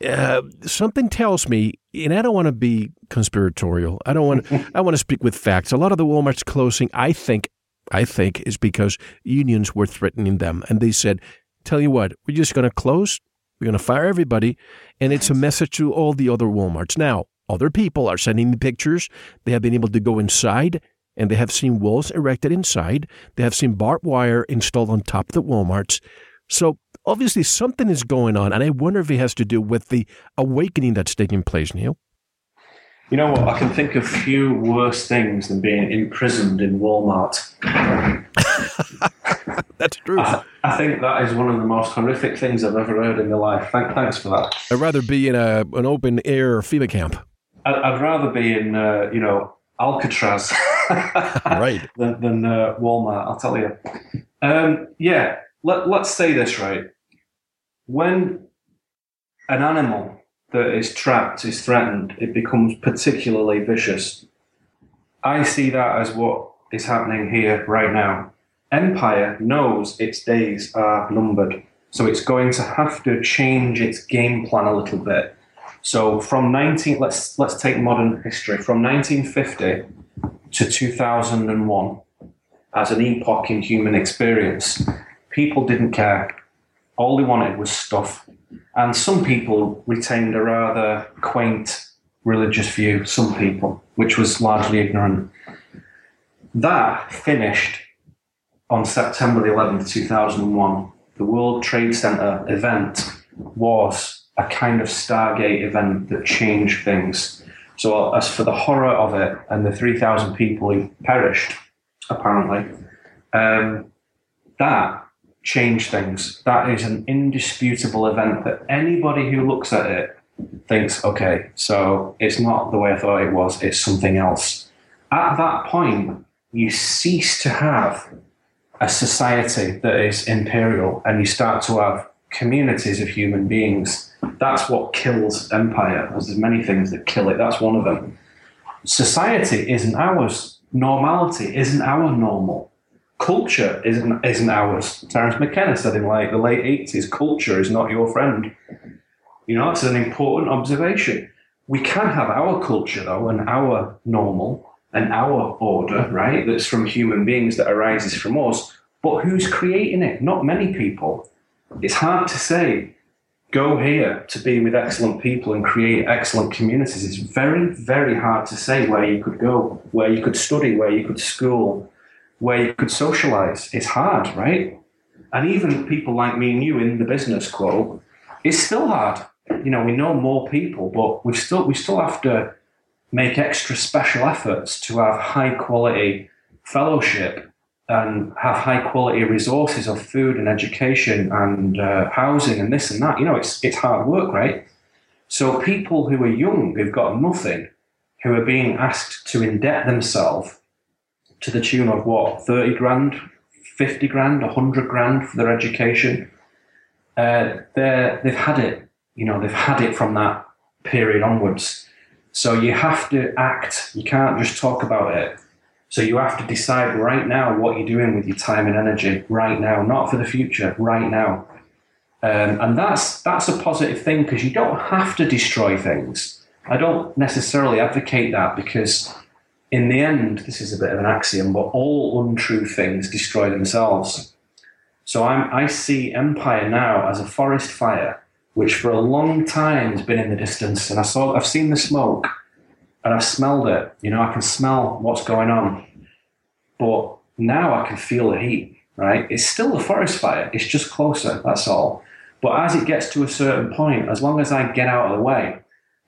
Speaker 1: Uh, something tells me, and I don't want to be conspiratorial. I don't want. I want to speak with facts. A lot of the Walmarts closing, I think, I think, is because unions were threatening them. And they said, tell you what, we're just going to close, we're going to fire everybody. And it's a message to all the other Walmarts. Now, other people are sending me pictures. They have been able to go inside and they have seen walls erected inside. They have seen barbed wire installed on top of the Walmarts. So obviously something is going on. And I wonder if it has to do with the awakening that's taking place, Neil.
Speaker 2: You know what? I can think of few worse things than being imprisoned in Walmart.
Speaker 1: That's true.
Speaker 2: I, I, think that is one of the most horrific things I've ever heard in my life. Thank, thanks for that.
Speaker 1: I'd rather be in a an open air FEMA camp.
Speaker 2: I'd, I'd rather be in, uh, you know, Alcatraz
Speaker 1: right.
Speaker 2: than, than uh, Walmart, I'll tell you. Um, yeah, let, let's say this right. When an animal that is trapped is threatened, it becomes particularly vicious. I see that as what is happening here right now. Empire knows its days are numbered, so it's going to have to change its game plan a little bit. So from 19 let's let's take modern history from 1950 to 2001 as an epoch in human experience. People didn't care. All they wanted was stuff. And some people retained a rather quaint religious view, some people, which was largely ignorant. That finished on September the 11th, 2001. The World Trade Center event was a kind of Stargate event that changed things. So, as for the horror of it and the 3,000 people who perished, apparently, um, that changed things. That is an indisputable event that anybody who looks at it thinks, okay, so it's not the way I thought it was, it's something else. At that point, you cease to have a society that is imperial and you start to have communities of human beings. That's what kills empire. There's many things that kill it. That's one of them. Society isn't ours. Normality isn't our normal. Culture isn't isn't ours. Terence McKenna said in like the late eighties, culture is not your friend. You know, that's an important observation. We can have our culture though and our normal and our order, right? That's from human beings that arises from us. But who's creating it? Not many people. It's hard to say, go here to be with excellent people and create excellent communities. It's very, very hard to say where you could go, where you could study, where you could school, where you could socialize. It's hard, right? And even people like me and you in the business quote, it's still hard. You know, we know more people, but we still we still have to make extra special efforts to have high quality fellowship and have high quality resources of food and education and uh, housing and this and that. You know, it's it's hard work, right? So people who are young, who've got nothing, who are being asked to indebt themselves to the tune of what thirty grand, fifty grand, hundred grand for their education, uh, they they've had it. You know, they've had it from that period onwards. So you have to act. You can't just talk about it so you have to decide right now what you're doing with your time and energy right now, not for the future, right now. Um, and that's that's a positive thing because you don't have to destroy things. I don't necessarily advocate that because in the end, this is a bit of an axiom, but all untrue things destroy themselves. So I'm, I see empire now as a forest fire, which for a long time has been in the distance, and I saw I've seen the smoke and I've smelled it. You know, I can smell what's going on. But now I can feel the heat, right? It's still a forest fire, it's just closer, that's all. But as it gets to a certain point, as long as I get out of the way,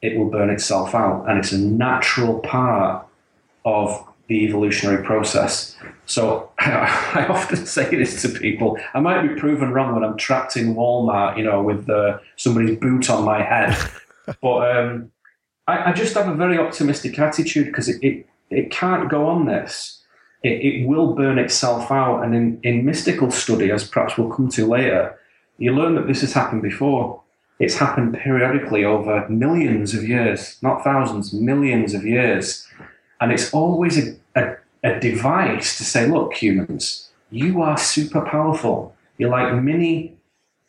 Speaker 2: it will burn itself out. And it's a natural part of the evolutionary process. So I often say this to people. I might be proven wrong when I'm trapped in Walmart, you know, with uh, somebody's boot on my head. but um, I, I, just have a very optimistic attitude because it, it, it can't go on this. It, it will burn itself out. And in, in mystical study, as perhaps we'll come to later, you learn that this has happened before. It's happened periodically over millions of years, not thousands, millions of years. And it's always a, a, a device to say, look, humans, you are super powerful. You're like mini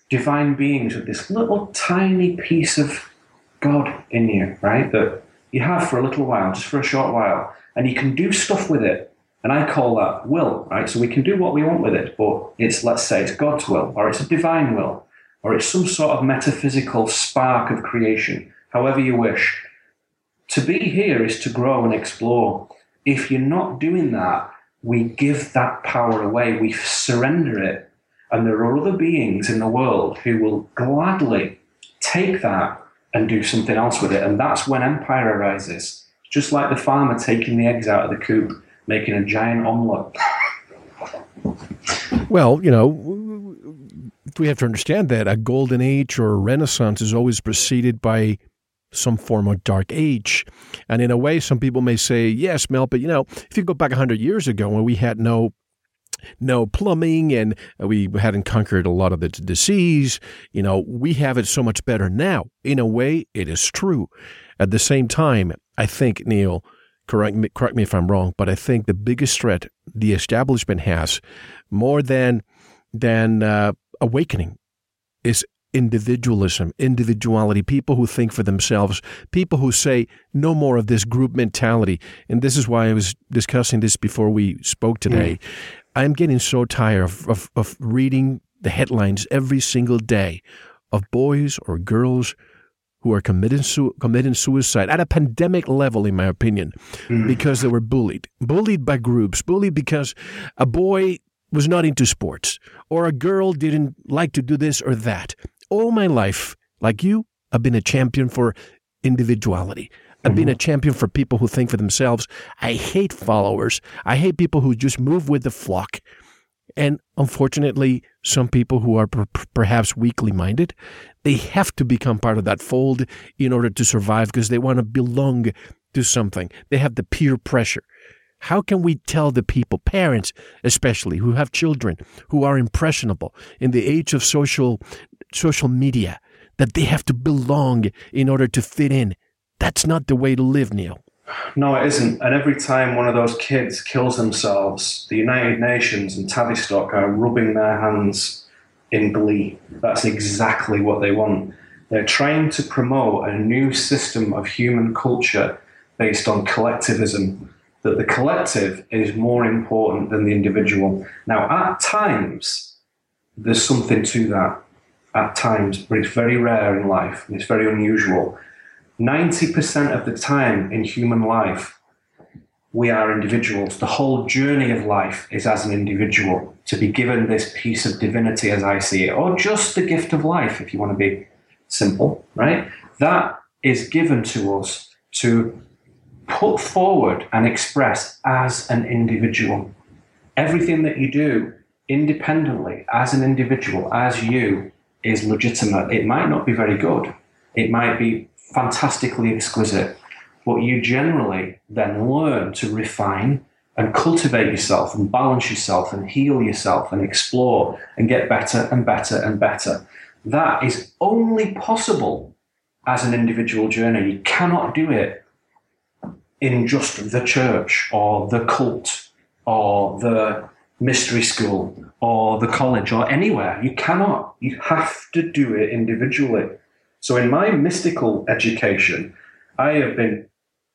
Speaker 2: divine beings with this little tiny piece of God in you, right? That you have for a little while, just for a short while, and you can do stuff with it. And I call that will, right? So we can do what we want with it, but it's, let's say, it's God's will, or it's a divine will, or it's some sort of metaphysical spark of creation, however you wish. To be here is to grow and explore. If you're not doing that, we give that power away, we surrender it. And there are other beings in the world who will gladly take that and do something else with it. And that's when empire arises. Just like the farmer taking the eggs out of the coop, making a giant omelette.
Speaker 1: Well, you know, we have to understand that a golden age or a renaissance is always preceded by some form of dark age. And in a way, some people may say, yes, Mel, but you know, if you go back 100 years ago when we had no no plumbing and we hadn't conquered a lot of the disease, you know, we have it so much better now. In a way, it is true. At the same time, I think, Neil, correct me, correct me if I'm wrong, but I think the biggest threat the establishment has more than than uh, awakening is individualism, individuality, people who think for themselves, people who say no more of this group mentality. And this is why I was discussing this before we spoke today. Mm. I'm getting so tired of, of, of reading the headlines every single day of boys or girls who are committing, su- committing suicide at a pandemic level, in my opinion, mm. because they were bullied. Bullied by groups, bullied because a boy was not into sports or a girl didn't like to do this or that all my life, like you, I've been a champion for individuality. I've been a mm-hmm. champion for people who think for themselves. I hate followers. I hate people who just move with the flock. And unfortunately, some people who are per- perhaps weakly minded, they have to become part of that fold in order to survive because they want to belong to something. They have the peer pressure. How can we tell the people, parents especially, who have children who are impressionable in the age of social social media that they have to belong in order to fit in. That's not the way to live, Neil.
Speaker 2: No, it isn't. And every time one of those kids kills themselves, the United Nations and Tavistock are rubbing their hands in glee. That's exactly what they want. They're trying to promote a new system of human culture based on collectivism, that the collective is more important than the individual. Now, at times, there's something to that at times, but it's very rare in life and it's very unusual. 90% of the time in human life, we are individuals. The whole journey of life is as an individual to be given this piece of divinity as I see it, or just the gift of life, if you want to be simple, right? That is given to us to put forward and express as an individual. Everything that you do independently, as an individual, as you, is legitimate. It might not be very good, it might be fantastically exquisite, but you generally then learn to refine and cultivate yourself and balance yourself and heal yourself and explore and get better and better and better. That is only possible as an individual journey. You cannot do it in just the church or the cult or the mystery school or the college or anywhere. You cannot. You have to do it individually. So, in my mystical education, I have been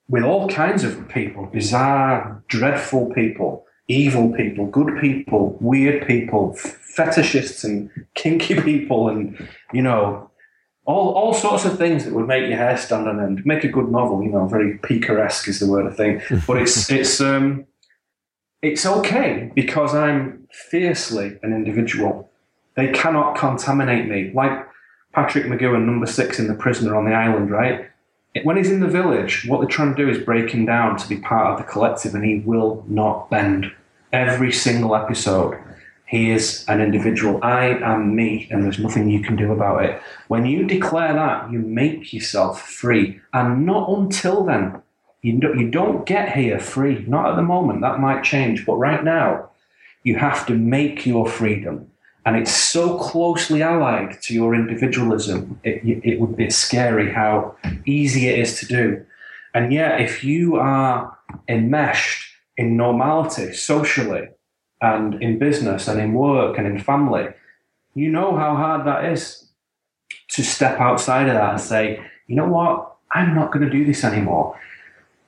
Speaker 2: with all kinds of people bizarre, dreadful people, evil people, good people, weird people, fetishists and kinky people, and, you know, all, all sorts of things that would make your hair stand on end. Make a good novel, you know, very picaresque is the word I think. But it's, it's, um, it's okay because I'm fiercely an individual. They cannot contaminate me. Like Patrick McGoohan, number six in The Prisoner on the Island, right? When he's in the village, what they're trying to do is break him down to be part of the collective, and he will not bend. Every single episode, he is an individual. I am me, and there's nothing you can do about it. When you declare that, you make yourself free. And not until then you don't, you don't get here free. Not at the moment. That might change. But right now, you have to make your freedom. And it's so closely allied to your individualism. It, it would be scary how easy it is to do. And yet, if you are enmeshed in normality socially and in business and in work and in family, you know how hard that is to step outside of that and say, you know what? I'm not going to do this anymore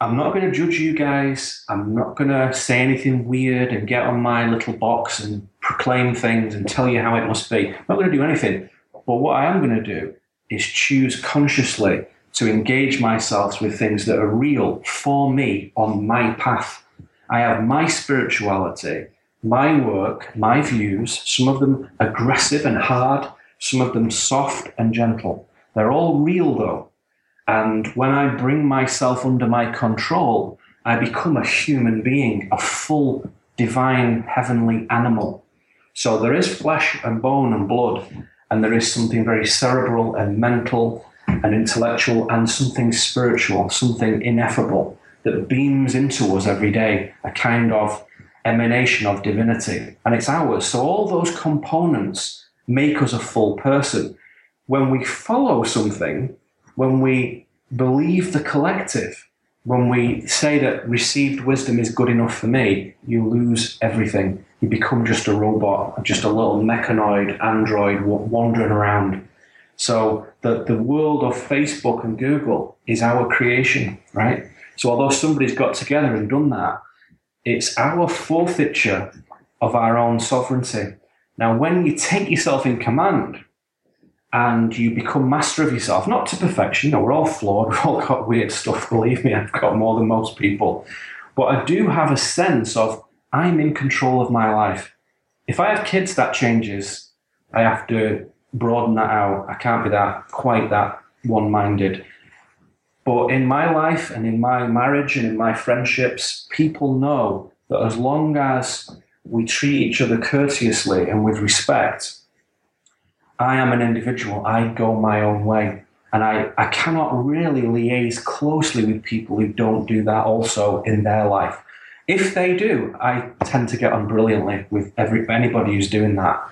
Speaker 2: I'm not going to judge you guys. I'm not going to say anything weird and get on my little box and proclaim things and tell you how it must be. I'm not going to do anything. But what I am going to do is choose consciously to engage myself with things that are real for me on my path. I have my spirituality, my work, my views, some of them aggressive and hard, some of them soft and gentle. They're all real though. And when I bring myself under my control, I become a human being, a full, divine, heavenly animal. So there is flesh and bone and blood, and there is something very cerebral and mental and intellectual and something spiritual, something ineffable that beams into us every day, a kind of emanation of divinity. And it's ours. So all those components make us a full person. When we follow something, when we believe the collective, when we say that received wisdom is good enough for me, you lose everything. You become just a robot, just a little mechanoid android wandering around. So the, the world of Facebook and Google is our creation, right? So although somebody's got together and done that, it's our forfeiture of our own sovereignty. Now, when you take yourself in command, and you become master of yourself, not to perfection. You know, we're all flawed, we've all got weird stuff. Believe me, I've got more than most people. But I do have a sense of I'm in control of my life. If I have kids, that changes. I have to broaden that out. I can't be that quite that one minded. But in my life and in my marriage and in my friendships, people know that as long as we treat each other courteously and with respect, I am an individual. I go my own way. And I, I cannot really liaise closely with people who don't do that also in their life. If they do, I tend to get on brilliantly with every, anybody who's doing that.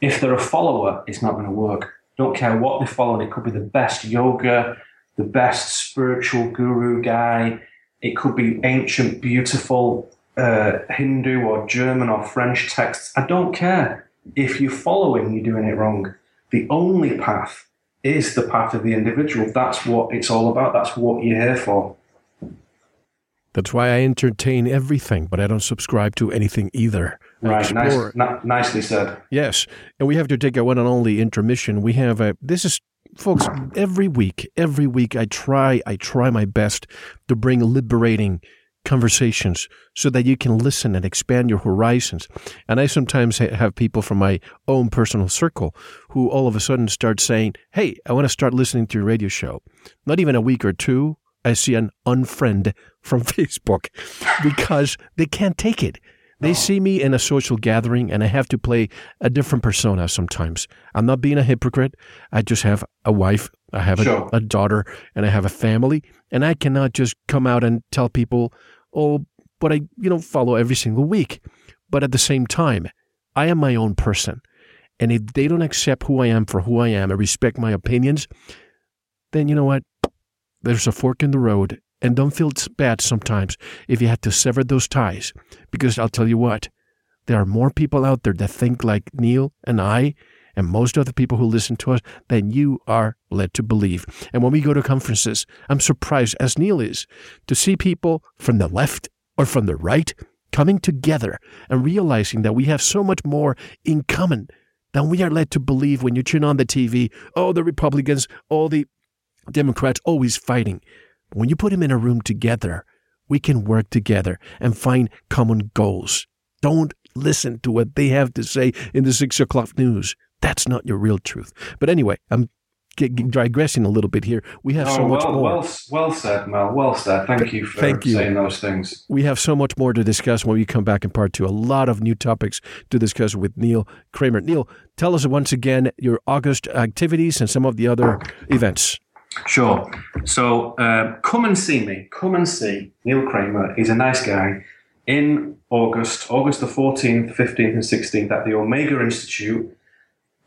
Speaker 2: If they're a follower, it's not going to work. Don't care what they're following. It could be the best yoga, the best spiritual guru guy. It could be ancient, beautiful uh, Hindu or German or French texts. I don't care. If you're following, you're doing it wrong the only path is the path of the individual. That's what it's all about. That's what you're here for.
Speaker 1: That's why I entertain everything, but I don't subscribe to anything either.
Speaker 2: right, nice, nicely said.
Speaker 1: Yes, and we have to take a one and only intermission. We have a. This is, folks. Every week, every week, I try. I try my best to bring liberating conversations so that you can listen and expand your horizons. And I sometimes have people from my own personal circle who all of a sudden start saying, Hey, I want to start listening to your radio show. Not even a week or two, I see an unfriend from Facebook because they can't take it. They oh. see me in a social gathering and I have to play a different persona sometimes. I'm not being a hypocrite. I just have a wife, I have a, sure. a daughter, and I have a family. And I cannot just come out and tell people, oh, but I, you know, follow every single week. But at the same time, I am my own person. And if they don't accept who I am for who I am and respect my opinions, then you know what? There's a fork in the road and don't feel bad sometimes if you had to sever those ties, because I'll tell you what, there are more people out there that think like Neil and I, and most other people who listen to us, than you are led to believe. And when we go to conferences, I'm surprised, as Neil is, to see people from the left or from the right coming together and realizing that we have so much more in common than we are led to believe when you turn on the TV. Oh, the Republicans, all the Democrats always fighting. When you put them in a room together, we can work together and find common goals. Don't listen to what they have to say in the six o'clock news. That's not your real truth. But anyway, I'm digressing a little bit here. We have oh, so much
Speaker 2: well,
Speaker 1: more.
Speaker 2: Well, well said, Mel. Well said. Thank you for Thank you. saying those things.
Speaker 1: We have so much more to discuss when we come back in part two. A lot of new topics to discuss with Neil Kramer. Neil, tell us once again your August activities and some of the other events.
Speaker 2: Sure. So uh, come and see me. Come and see Neil Kramer. He's a nice guy. In August, August the 14th, 15th, and 16th at the Omega Institute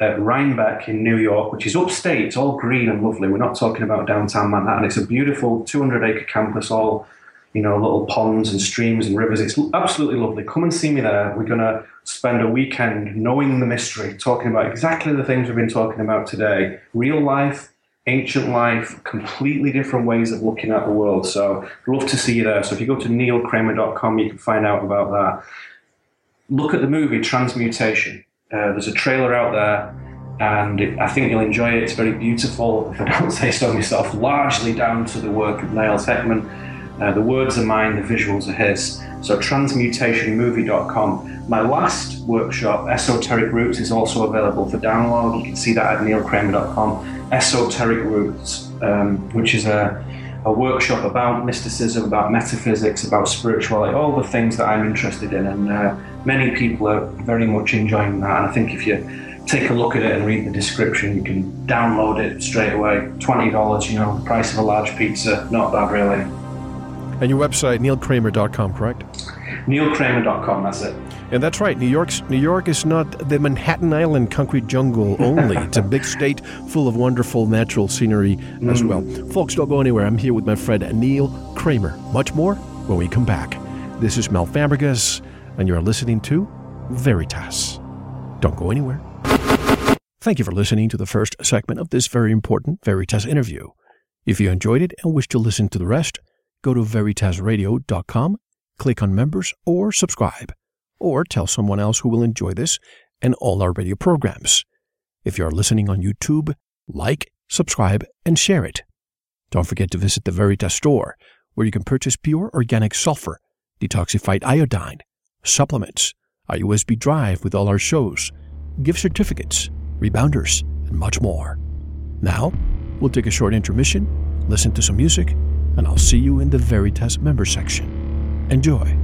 Speaker 2: at Rhinebeck in New York, which is upstate. It's all green and lovely. We're not talking about downtown Manhattan. It's a beautiful 200 acre campus, all, you know, little ponds and streams and rivers. It's absolutely lovely. Come and see me there. We're going to spend a weekend knowing the mystery, talking about exactly the things we've been talking about today real life ancient life, completely different ways of looking at the world. So, love to see you there. So, if you go to neilkramer.com, you can find out about that. Look at the movie Transmutation. Uh, there's a trailer out there, and it, I think you'll enjoy it. It's very beautiful, if I don't say so myself, largely down to the work of Niles Heckman. Uh, the words are mine, the visuals are his. So, transmutationmovie.com. My last workshop, Esoteric Roots, is also available for download. You can see that at neilkramer.com. Esoteric Roots, um, which is a, a workshop about mysticism, about metaphysics, about spirituality, all the things that I'm interested in. And uh, many people are very much enjoying that. And I think if you take a look at it and read the description, you can download it straight away. $20, you know, the price of a large pizza, not bad really.
Speaker 1: And your website, neilkramer.com, correct?
Speaker 2: neilkramer.com, that's it.
Speaker 1: And that's right. New York's New York is not the Manhattan Island concrete jungle only. it's a big state full of wonderful natural scenery mm. as well. Folks, don't go anywhere. I'm here with my friend Neil Kramer. Much more when we come back. This is Mel Fabregas, and you're listening to Veritas. Don't go anywhere. Thank you for listening to the first segment of this very important Veritas interview. If you enjoyed it and wish to listen to the rest, go to veritasradio.com, click on members, or subscribe, or tell someone else who will enjoy this and all our radio programs. If you are listening on YouTube, like, subscribe, and share it. Don't forget to visit the Veritas store, where you can purchase pure organic sulfur, detoxified iodine, supplements, a USB drive with all our shows, gift certificates, rebounders, and much more. Now, we'll take a short intermission, listen to some music, and I'll see you in the Veritas member section. Enjoy.